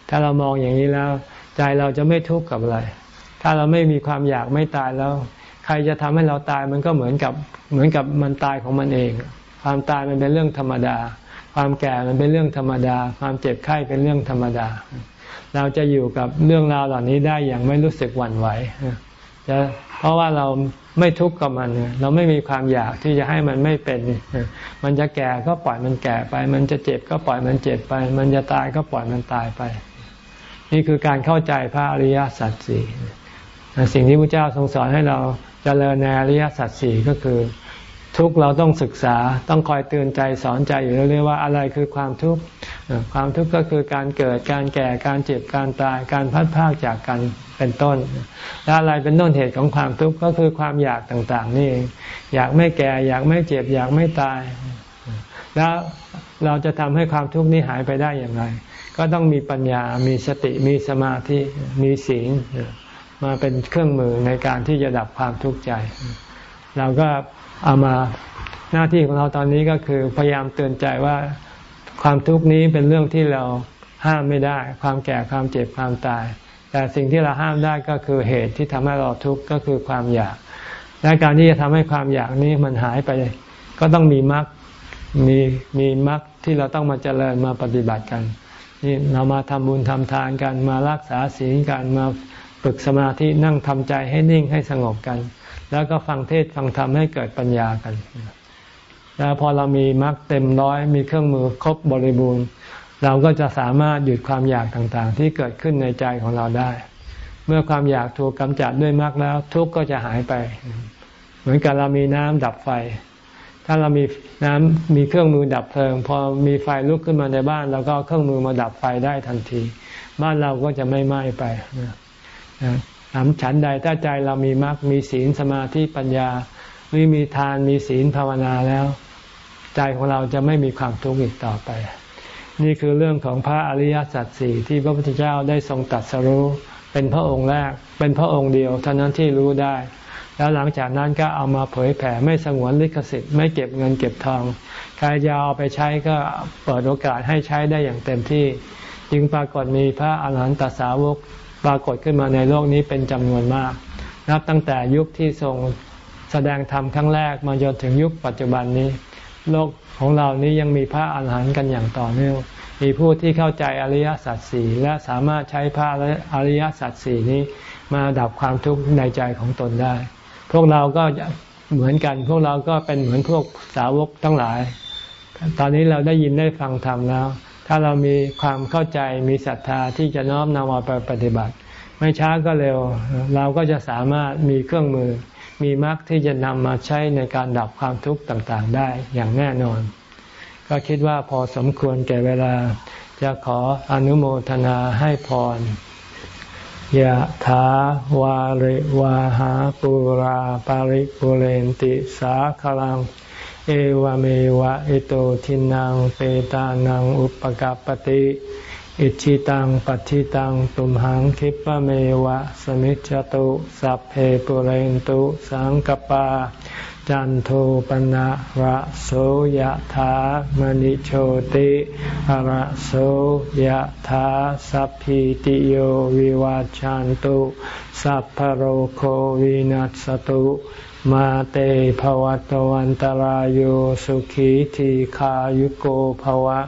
ถ้าเรามองอย่างนี้แล้ว ใจเราจะไม่ทุกข์กับอะไร ถ้าเราไม่มีความอยากไม่ตายแล้ว ใครจะทำให้เราตายมันก็เหมือนกับเหมือนกับมันตายของมันเอง ความตายมันเป็นเรื่องธรรมดา ความแก่มันเป็นเรื่องธรรมดา ความเจ็บไข้เป็นเรื่องธรรมดา เราจะอยู่กับเรื่องราวเหล่านี้ได้อย่างไม่รู้สึกหวั่นไหวจะเพราะว่าเราไม่ทุกข์กับมัน เราไม่มีความอยากที่จะให้มันไม่เป็น มันจะแก่ก็ปล่อยมันแก่ไป มันจะเจ็บก็ปล่อยมันเจ็บไป มันจะตายก็ปล่อยมันตายไป นี่คือการเข้าใจพระอริยสัจสี่สิ่งที่พระเจ้าทรงสอนให้เราจเจริญในอริยสัจสี่ก็คือ ทุกเราต้องศึกษาต้องคอยเตือนใจสอนใจอยู่เรื่อยๆว่าอะไรคือความทุกข์ความทุกข์ก็คือการเกิดการแก่การเจ็บการตายการพัดพากจากกันเป็นต้น และอะไรเป็นต้นเหตุของความทุกข์ก็คือความอยากต่างๆ นี่เองอยากไม่แก่อยากไม่เจ็บอยากไม่ตาย แล้วเราจะทำให้ความทุกข์นี้หายไปได้อย่างไร ก็ต้องมีปัญญามีสติมีสมาธิมีศีลมาเป็นเครื่องมือในการที่จะดับความทุกข์ใจ เราก็ เอามาหน้าที่ของเราตอนนี้ก็คือพยายามเตือนใจว่าความทุกข์นี้เป็นเรื่องที่เราห้ามไม่ได้ ความแก่ความเจ็บความตาย แต่สิ่งที่เราห้ามได้ก็คือเหตุที่ทำให้เราทุกข์ก็คือความอยาก และการที่จะทำให้ความอยากนี้มันหายไป ก็ต้องมีมรรคมีมีมรรคที่เราต้องมาเจริญมาปฏิบัติกันนี่เรามาทำบุญทำทานกันมารักษาศีลกันมาฝึกสมาธินั่งทำใจให้นิ่งให้สงบกัน แล้วก็ฟังเทศฟังธรรมให้เกิดปัญญากัน แล้วพอเรามีมรรคเต็มร้อยมีเครื่องมือครบบริบูรณ์ เราก็จะสามารถหยุดความอยากต่างๆ ที่เกิดขึ้นในใจของเราได้ เมื่อความอยากถูกกำจัดด้วยมรรคแล้ว ทุกข์ก็จะหายไป เหมือนกับเรามีน้ำดับไฟ ถ้าเรามีน้ำมีเครื่องมือดับเพลิง พอมีไฟลุกขึ้นมาในบ้านเราก็เครื่องมือมาดับไฟได้ทันที บ้านเราก็จะไม่ไหม้ไป ถามฉันใดถ้าใจเรามีมรรคมีศีลสมาธิปัญญา หรือมีทานมีศีลภาวนาแล้ว ใจของเราจะไม่มีความทุกข์อีกต่อไป นี่คือเรื่องของพระอริยสัจสี่ที่พระพุทธเจ้าได้ทรงตัดสรู้เป็นพระองค์แรก เป็นพระองค์เดียวเท่านั้นที่รู้ได้ แล้วหลังจากนั้นก็เอามาเผยแผ่ไม่สงวนลิขสิทธิ์ไม่เก็บเงินเก็บทองใครจะเอาไปใช้ก็เปิดโอกาสให้ใช้ได้อย่างเต็มที่ จึงปรากฏมีพระอรหันตสาวก ปรากฏขึ้นมาในโลกนี้เป็นจำนวนมาก นับตั้งแต่ยุคที่ทรงแสดงธรรมครั้งแรกมาจนถึงยุคปัจจุบันนี้ โลกของเรานี้ยังมีพระอาหารหันต์กันอย่างต่อเนื่องมีผู้ที่เข้าใจอริยสัจสี่และสามารถใช้พระอริยสัจสี่นี้มาดับความทุกข์ในใจของตนได้ พวกเราก็เหมือนกัน พวกเราก็เป็นเหมือนพวกสาวกทั้งหลาย ตอนนี้เราได้ยินได้ฟังธรรมแล้ว ถ้าเรามีความเข้าใจมีศรัทธาที่จะน้อมนำมาไปปฏิบัติ ไม่ช้าก็เร็ว เราก็จะสามารถมีเครื่องมือ มีมรรคที่จะนำมาใช้ในการดับความทุกข์ต่างๆ ได้อย่างแน่นอน ก็คิดว่าพอสมควรแก่เวลา จะขออนุโมทนาให้พรยะถาวาริวาหาปุราปาริปุเรนติสาคลัง เอวเมวะอิโตทินังเปตานังอุปกาปติอิชิตังปัฏิตังตุมหังคิปะเมวะสมิจจตุสัพเพปุเรนตุสังกปา จันโทปนะระโสยธามณิโชติระโสยธาสัพพิติโยวิวาจันตุสัพพโรโควินัสตุ มาเตภวัตวันตารโยสุขีทีขายุโกภวะ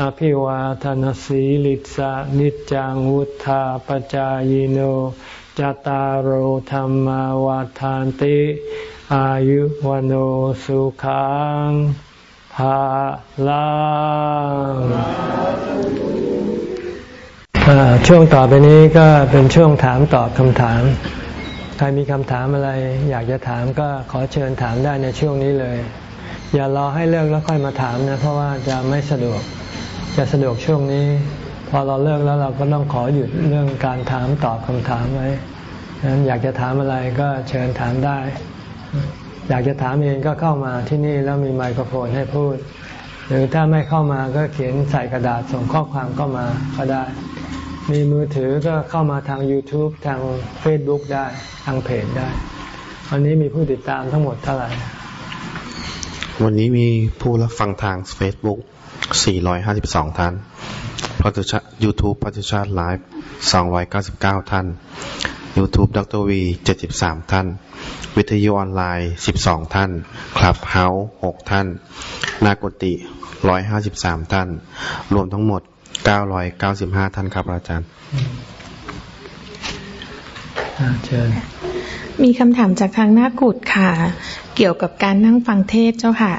อภิวาทนสีลิสะนิจังวุธาปจายโนจตารโหธรรมวาทานติ อายุวโนสุขังภาลังช่วงต่อไปนี้ก็เป็นช่วงถามตอบคำถาม ใครมีคำถามอะไร อยากจะถามก็ขอเชิญถามได้ในช่วงนี้เลย อย่ารอให้เลิกแล้วค่อยมาถามนะ เพราะว่าจะไม่สะดวก จะสะดวกช่วงนี้ พอเราเลิกแล้วเราก็ต้องขอหยุดเรื่องการถามตอบคำถามไว้ฉะนั้นอยากจะถามอะไรก็เชิญถามได้ อยากจะถามเองก็เข้ามาที่นี่แล้วมีไมโครโฟนให้พูด หรือถ้าไม่เข้ามาก็เขียนใส่กระดาษส่งข้อความเข้ามาก็ได้ มีมือถือก็เข้ามาทาง YouTube ทาง Facebook ได้ทางเพจได้ วันนี้มีผู้ติดตามทั้งหมดเท่าไหร่ วันนี้มีผู้รับฟังทาง Facebook 452 ท่านพัฒชา YouTube พัฒชาติไลฟ์299 ท่าน YouTube ดรวี 73 ท่าน วิทยุออนไลน์ 12 ท่าน คลับเฮาส์6ท่าน นากติ 153 ท่าน รวมทั้งหมด เก้าร้อยเก้าสิบห้าท่านครับอาจารย์เชิญมีคำถามจากทางหน้ากุดค่ะ เกี่ยวกับการนั่งฟังเทศเจ้าค่ะ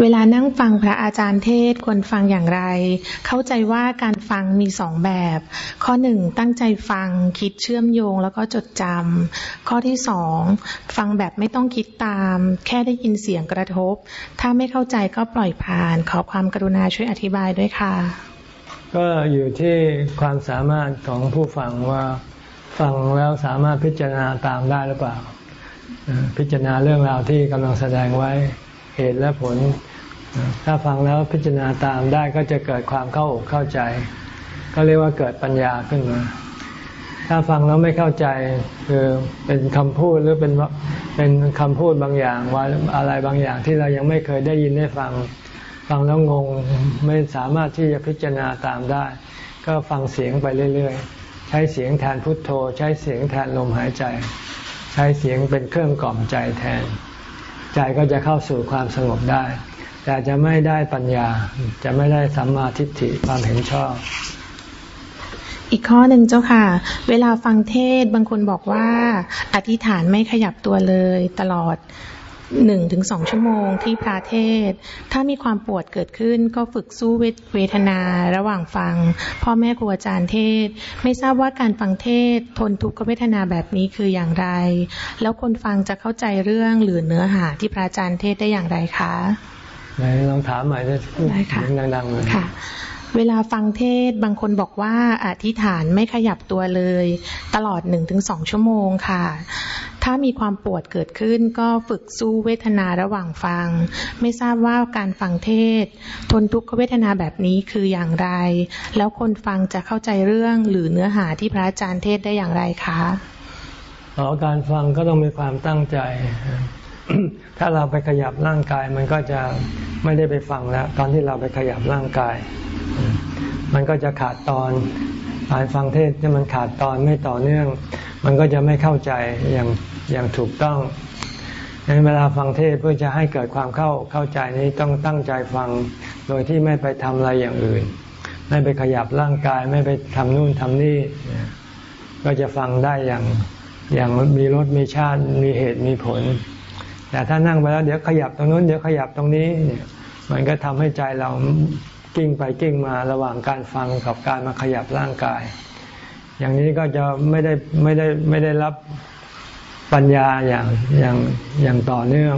เวลานั่งฟังพระอาจารย์เทศควรฟังอย่างไร เข้าใจว่าการฟังมีสองแบบ ข้อหนึ่งตั้งใจฟังคิดเชื่อมโยงแล้วก็จดจำข้อที่สองฟังแบบไม่ต้องคิดตาม แค่ได้ยินเสียงกระทบ ถ้าไม่เข้าใจก็ปล่อยผ่าน ขอความกรุณาช่วยอธิบายด้วยค่ะ ก็อยู่ที่ความสามารถของผู้ฟังว่าฟังแล้วสามารถพิจารณาตามได้หรือเปล่า พิจารณาเรื่องราวที่กำลังแสดงไว้เหตุและผล ถ้าฟังแล้วพิจารณาตามได้ก็จะเกิดความเข้าอกเข้าใจ ก็เรียกว่าเกิดปัญญาขึ้นมา ถ้าฟังแล้วไม่เข้าใจคือเป็นคำพูดหรือเป็นเป็นคำพูดบางอย่างว่าอะไรบางอย่างที่เรายังไม่เคยได้ยินได้ฟัง ฟังแล้วงงไม่สามารถที่จะพิจารณาตามได้ ก็ฟังเสียงไปเรื่อยๆ ใช้เสียงแทนพุทโธ ใช้เสียงแทนลมหายใจ ใช้เสียงเป็นเครื่องกล่อมใจแทน ใจก็จะเข้าสู่ความสงบได้ แต่จะไม่ได้ปัญญา จะไม่ได้สัมมาทิฏฐิความเห็นชอบอีกข้อหนึ่งเจ้าค่ะ เวลาฟังเทศบางคนบอกว่า อธิษฐานไม่ขยับตัวเลยตลอด หนึ่งถึงสองชั่วโมงที่พระเทศ ถ้ามีความปวดเกิดขึ้นก็ฝึกสู้เวทนาระหว่างฟัง พ่อแม่ครูอาจารย์เทศ ไม่ทราบว่าการฟังเทศ ทนทุกขเวทนาแบบนี้คืออย่างไร แล้วคนฟังจะเข้าใจเรื่องหรือเนื้อหาที่พระอาจารย์เทศได้อย่างไรคะไหนลองถามใหม่ได้ได้ค่ะดังๆเลยค่ะเวลาฟังเทศบางคนบอกว่าอธิษฐานไม่ขยับตัวเลย ตลอดหนึ่งถึงสองชั่วโมงค่ะ ถ้ามีความปวดเกิดขึ้นก็ฝึกสู้เวทนาระหว่างฟัง ไม่ทราบว่าการฟังเทศ ทนทุกขเวทนาแบบนี้คืออย่างไร แล้วคนฟังจะเข้าใจเรื่องหรือเนื้อหาที่พระอาจารย์เทศได้อย่างไรคะอ๋อการฟังก็ต้องมีความตั้งใจ ถ้าเราไปขยับร่างกายมันก็จะไม่ได้ไปฟังแล้ว ตอนที่เราไปขยับร่างกาย มันก็จะขาดตอนการฟังเทศที่มันขาดตอนไม่ต่อเนื่อง มันก็จะไม่เข้าใจอย่าง อย่างถูกต้องในเวลาฟังเทศเพื่อจะให้เกิดความเข้าเข้าใจนี้ต้องตั้งใจฟังโดยที่ไม่ไปทำอะไรอย่างอื่น ไม่ไปขยับร่างกายไม่ไปทำนู่นทำนี่ ก็จะฟังได้อย่างอย่างมีรสมีชาติมีเหตุมีผล แต่ถ้านั่งไปแล้วเดี๋ยวขยับตรงนู้นเดี๋ยวขยับตรงนี้เนี่ยมันก็ทำให้ใจเรากิ้งไปกิ้งมาระหว่างการฟังกับการมาขยับร่างกาย อย่างนี้ก็จะไม่ได้ไม่ได้ไม่ได้รับ ปัญญาอย่างอย่างอย่างต่อเนื่อง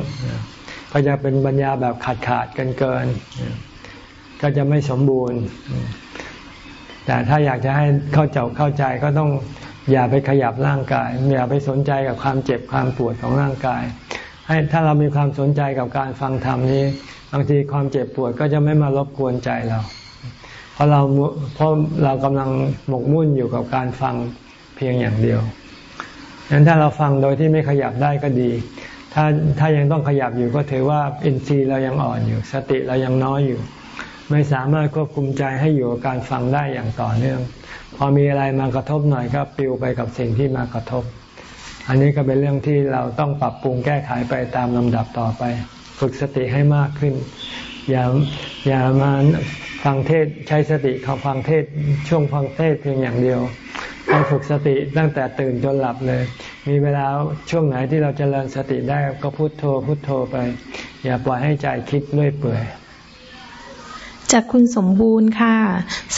ก็จะเป็นปัญญาแบบขาดขาดกันเกิน ก็จะไม่สมบูรณ์ แต่ถ้าอยากจะให้เข้าใจเข้าใจก็ต้องอย่าไปขยับร่างกาย อย่าไปสนใจกับความเจ็บความปวดของร่างกาย ให้ถ้าเรามีความสนใจกับการฟังธรรมนี้ บางทีความเจ็บปวดก็จะไม่มารบกวนใจเรา เพราะเราเพราะเรากำลังหมกมุ่นอยู่กับการฟังเพียงอย่างเดียว งั้นถ้าเราฟังโดยที่ไม่ขยับได้ก็ดี ถ้าถ้ายังต้องขยับอยู่ก็ถือว่าอินทรีย์เรายังอ่อนอยู่ สติเรายังน้อยอยู่ ไม่สามารถควบคุมใจให้อยู่กับการฟังได้อย่างต่อเนื่อง พอมีอะไรมากระทบหน่อยก็ปลิวไปกับสิ่งที่มากระทบ อันนี้ก็เป็นเรื่องที่เราต้องปรับปรุงแก้ไขไปตามลำดับต่อไป ฝึกสติให้มากขึ้น อย่าอย่ามาฟังเทศใช้สติเขาฟังเทศช่วงฟังเทศเพียงอย่างเดียว ให้ฝึกสติตั้งแต่ตื่นจนหลับเลย มีเวลาช่วงไหนที่เราจเจริญสติได้ก็พุโทโธพุโทโธไป อย่าปล่อยให้ใจคิดเรื่อยเปื่อยจากคุณสมบูรณ์ค่ะ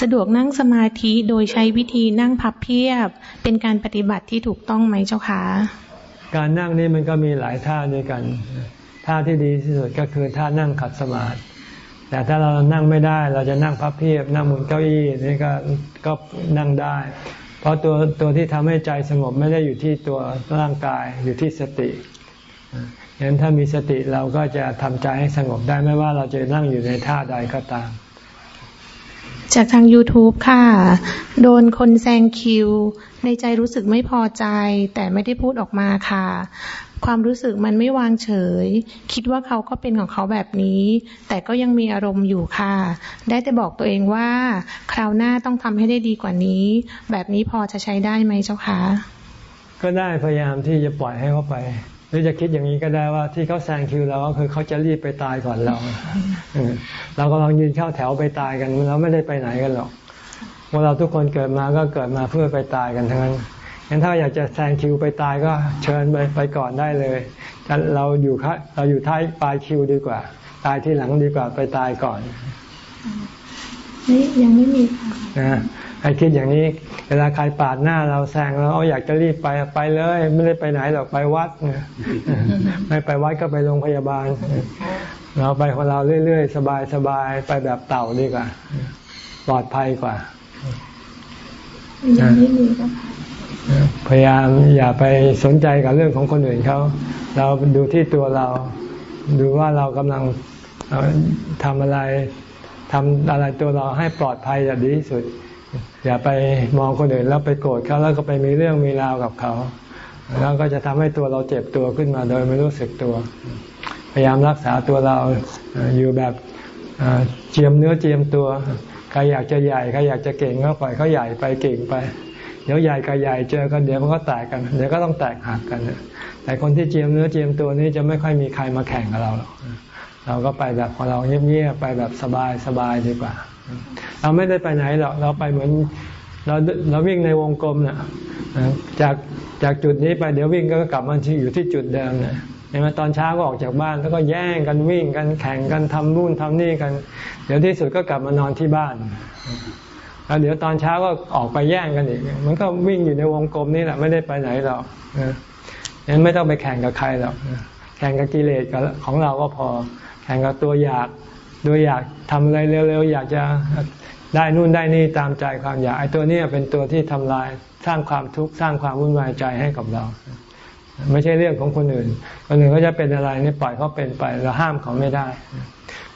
สะดวกนั่งสมาธิโดยใช้วิธีนั่งพับเพียบ เป็นการปฏิบัติที่ถูกต้องไหมเจ้าคะการนั่งนี่มันก็มีหลายท่าด้วยกัน ท่าที่ดีที่สุดก็คือท่านั่งขัดสมาธิแต่ถ้าเรานั่งไม่ได้เราจะนั่งพับเพียบนั่งหมุนเก้าอี้นี่ก็ก็นั่งได้พ ราะตัวตัวที่ทำให้ใจสงบไม่ได้อยู่ที่ตัวร่างกายอยู่ที่สติฉะนั้นถ้ามีสติเราก็จะทำใจให้สงบได้ไม่ว่าเราจะนั่งอยู่ในท่าใดก็ตาม จากทาง YouTube ค่ะ โดนคนแซงคิว ในใจรู้สึกไม่พอใจ แต่ไม่ได้พูดออกมาค่ะ ความรู้สึกมันไม่วางเฉย คิดว่าเขาก็เป็นของเขาแบบนี้ แต่ก็ยังมีอารมณ์อยู่ค่ะ ได้แต่บอกตัวเองว่า คราวหน้าต้องทำให้ได้ดีกว่านี้ แบบนี้พอจะใช้ได้ไหมเจ้าคะก็ได้พยายามที่จะปล่อยให้เขาไป หรือจะคิดอย่างนี้ก็ได้ว่าที่เขาแซงคิวเราก็คือเขาจะรีบไปตายก่อนเราเรากำลังยืนเข้าแถวไปตายกันเราไม่ได้ไปไหนกันหรอกพวกเราทุกคนเกิดมาก็เกิดมาเพื่อไปตายกันทั้งนั้น งั้นถ้าอยากจะแซงคิวไปตายก็เชิญไปไปก่อนได้เลยแต่เราอยู่เราอยู่ท้ายปลายคิวดีกว่า ตายที่หลังดีกว่าไปตายก่อนนี่ยังไม่มีนะให้คิดอย่างนี้ เวลาใครปาดหน้าเราแซงเราอยากจะรีบไปไปเลย ไม่ได้ไปไหนหรอกไปวัดไม่ไปวัดก็ไปโรงพยาบาล เราไปของเราเรื่อยๆ สบายๆไปแบบเต่าดีกว่า ปลอดภัยกว่ายังไม่มีก็ พยายามอย่าไปสนใจกับเรื่องของคนอื่นเขาเราดูที่ตัวเราดูว่าเรากำลังทำอะไรทำอะไรตัวเราให้ปลอดภัยอย่างดีที่สุด อย่าไปมองคนอื่นแล้วไปโกรธเขาแล้วก็ไปมีเรื่องมีราวกับเขาแล้วก็จะทำให้ตัวเราเจ็บตัวขึ้นมาโดยไม่รู้สึกตัว พยายามรักษาตัวเราอยู่แบบเจียมเนื้อเจียมตัวใครอยากจะใหญ่ใครอยากจะเก่งก็ปล่อยเขาใหญ่ไปเก่งไป เดี๋ยวใหญ่กับใหญ่เจอกันเดี๋ยวมันก็แตกกัน เดี๋ยวก็ต้องแตกหักกัน แต่คนที่เจียมเนื้อเจียมตัวนี้จะไม่ค่อยมีใครมาแข่งกับเราหรอกเราก็ไปแบบของเราเงียบๆไปแบบสบายสบายดีกว่า เราไม่ได้ไปไหนหรอกเราไปเหมือนเราเราวิ่งในวงกลมนะจากจากจุดนี้ไปเดี๋ยววิ่งก็กลับมาที่อยู่ที่จุดเดิมนะเห็นไหมตอนเช้าก็ออกจากบ้านแล้วก็แย่งกันวิ่งกันแข่งกันทำนู่นทำนี่กัน เดี๋ยวที่สุดก็กลับมานอนที่บ้าน เดี๋ยวตอนเช้าก็ออกไปแย่งกันอีก มันก็วิ่งอยู่ในวงกลมนี่แหละไม่ได้ไปไหนหรอกงั้นไม่ต้องไปแข่งกับใครหรอกแข่งกับกิเลสของเราก็พอ แข่งกับตัวอยากโดยอยากทำอะไรเร็วๆอยากจะได้นู่นได้นี่ตามใจความอยากไอ้ตัวนี้เป็นตัวที่ทำลายสร้างความทุกข์สร้างความวุ่นวายใจให้กับเรา ไม่ใช่เรื่องของคนอื่น คนอื่นเขาจะเป็นอะไรนี่ปล่อยเขาเป็นไปเราห้ามเขาไม่ได้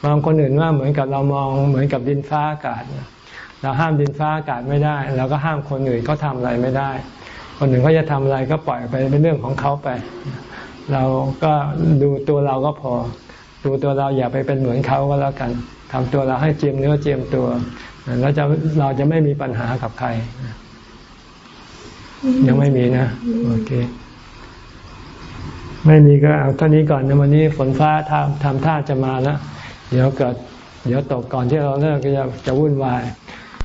มองคนอื่นว่าเหมือนกับเรามองเหมือนกับดินฟ้าอากาศ เราห้ามดินฟ้าอากาศไม่ได้ เราก็ห้ามคนอื่นเขาทาอะไรไม่ได้ คนอื่นเขาจะทำอะไรก็ปล่อยไปเป็นเรื่องของเขาไป เราก็ดูตัวเราก็พอ ดูตัวเราอย่าไปเป็นเหมือนเขาก็แล้วกันทำตัวเราให้เจียมเนื้อเจียมตัวแล้วจะเราจะไม่มีปัญหากับใคร ยังไม่มีนะโอเคไม่มีก็เอาเท่านี้ก่อนในวันนี้ฝนฟ้าทำทำท่าจะมาแล้วเดี๋ยวเกิด เดี๋ยวตกก่อนที่เราเลิกก็จะจะวุ่นวาย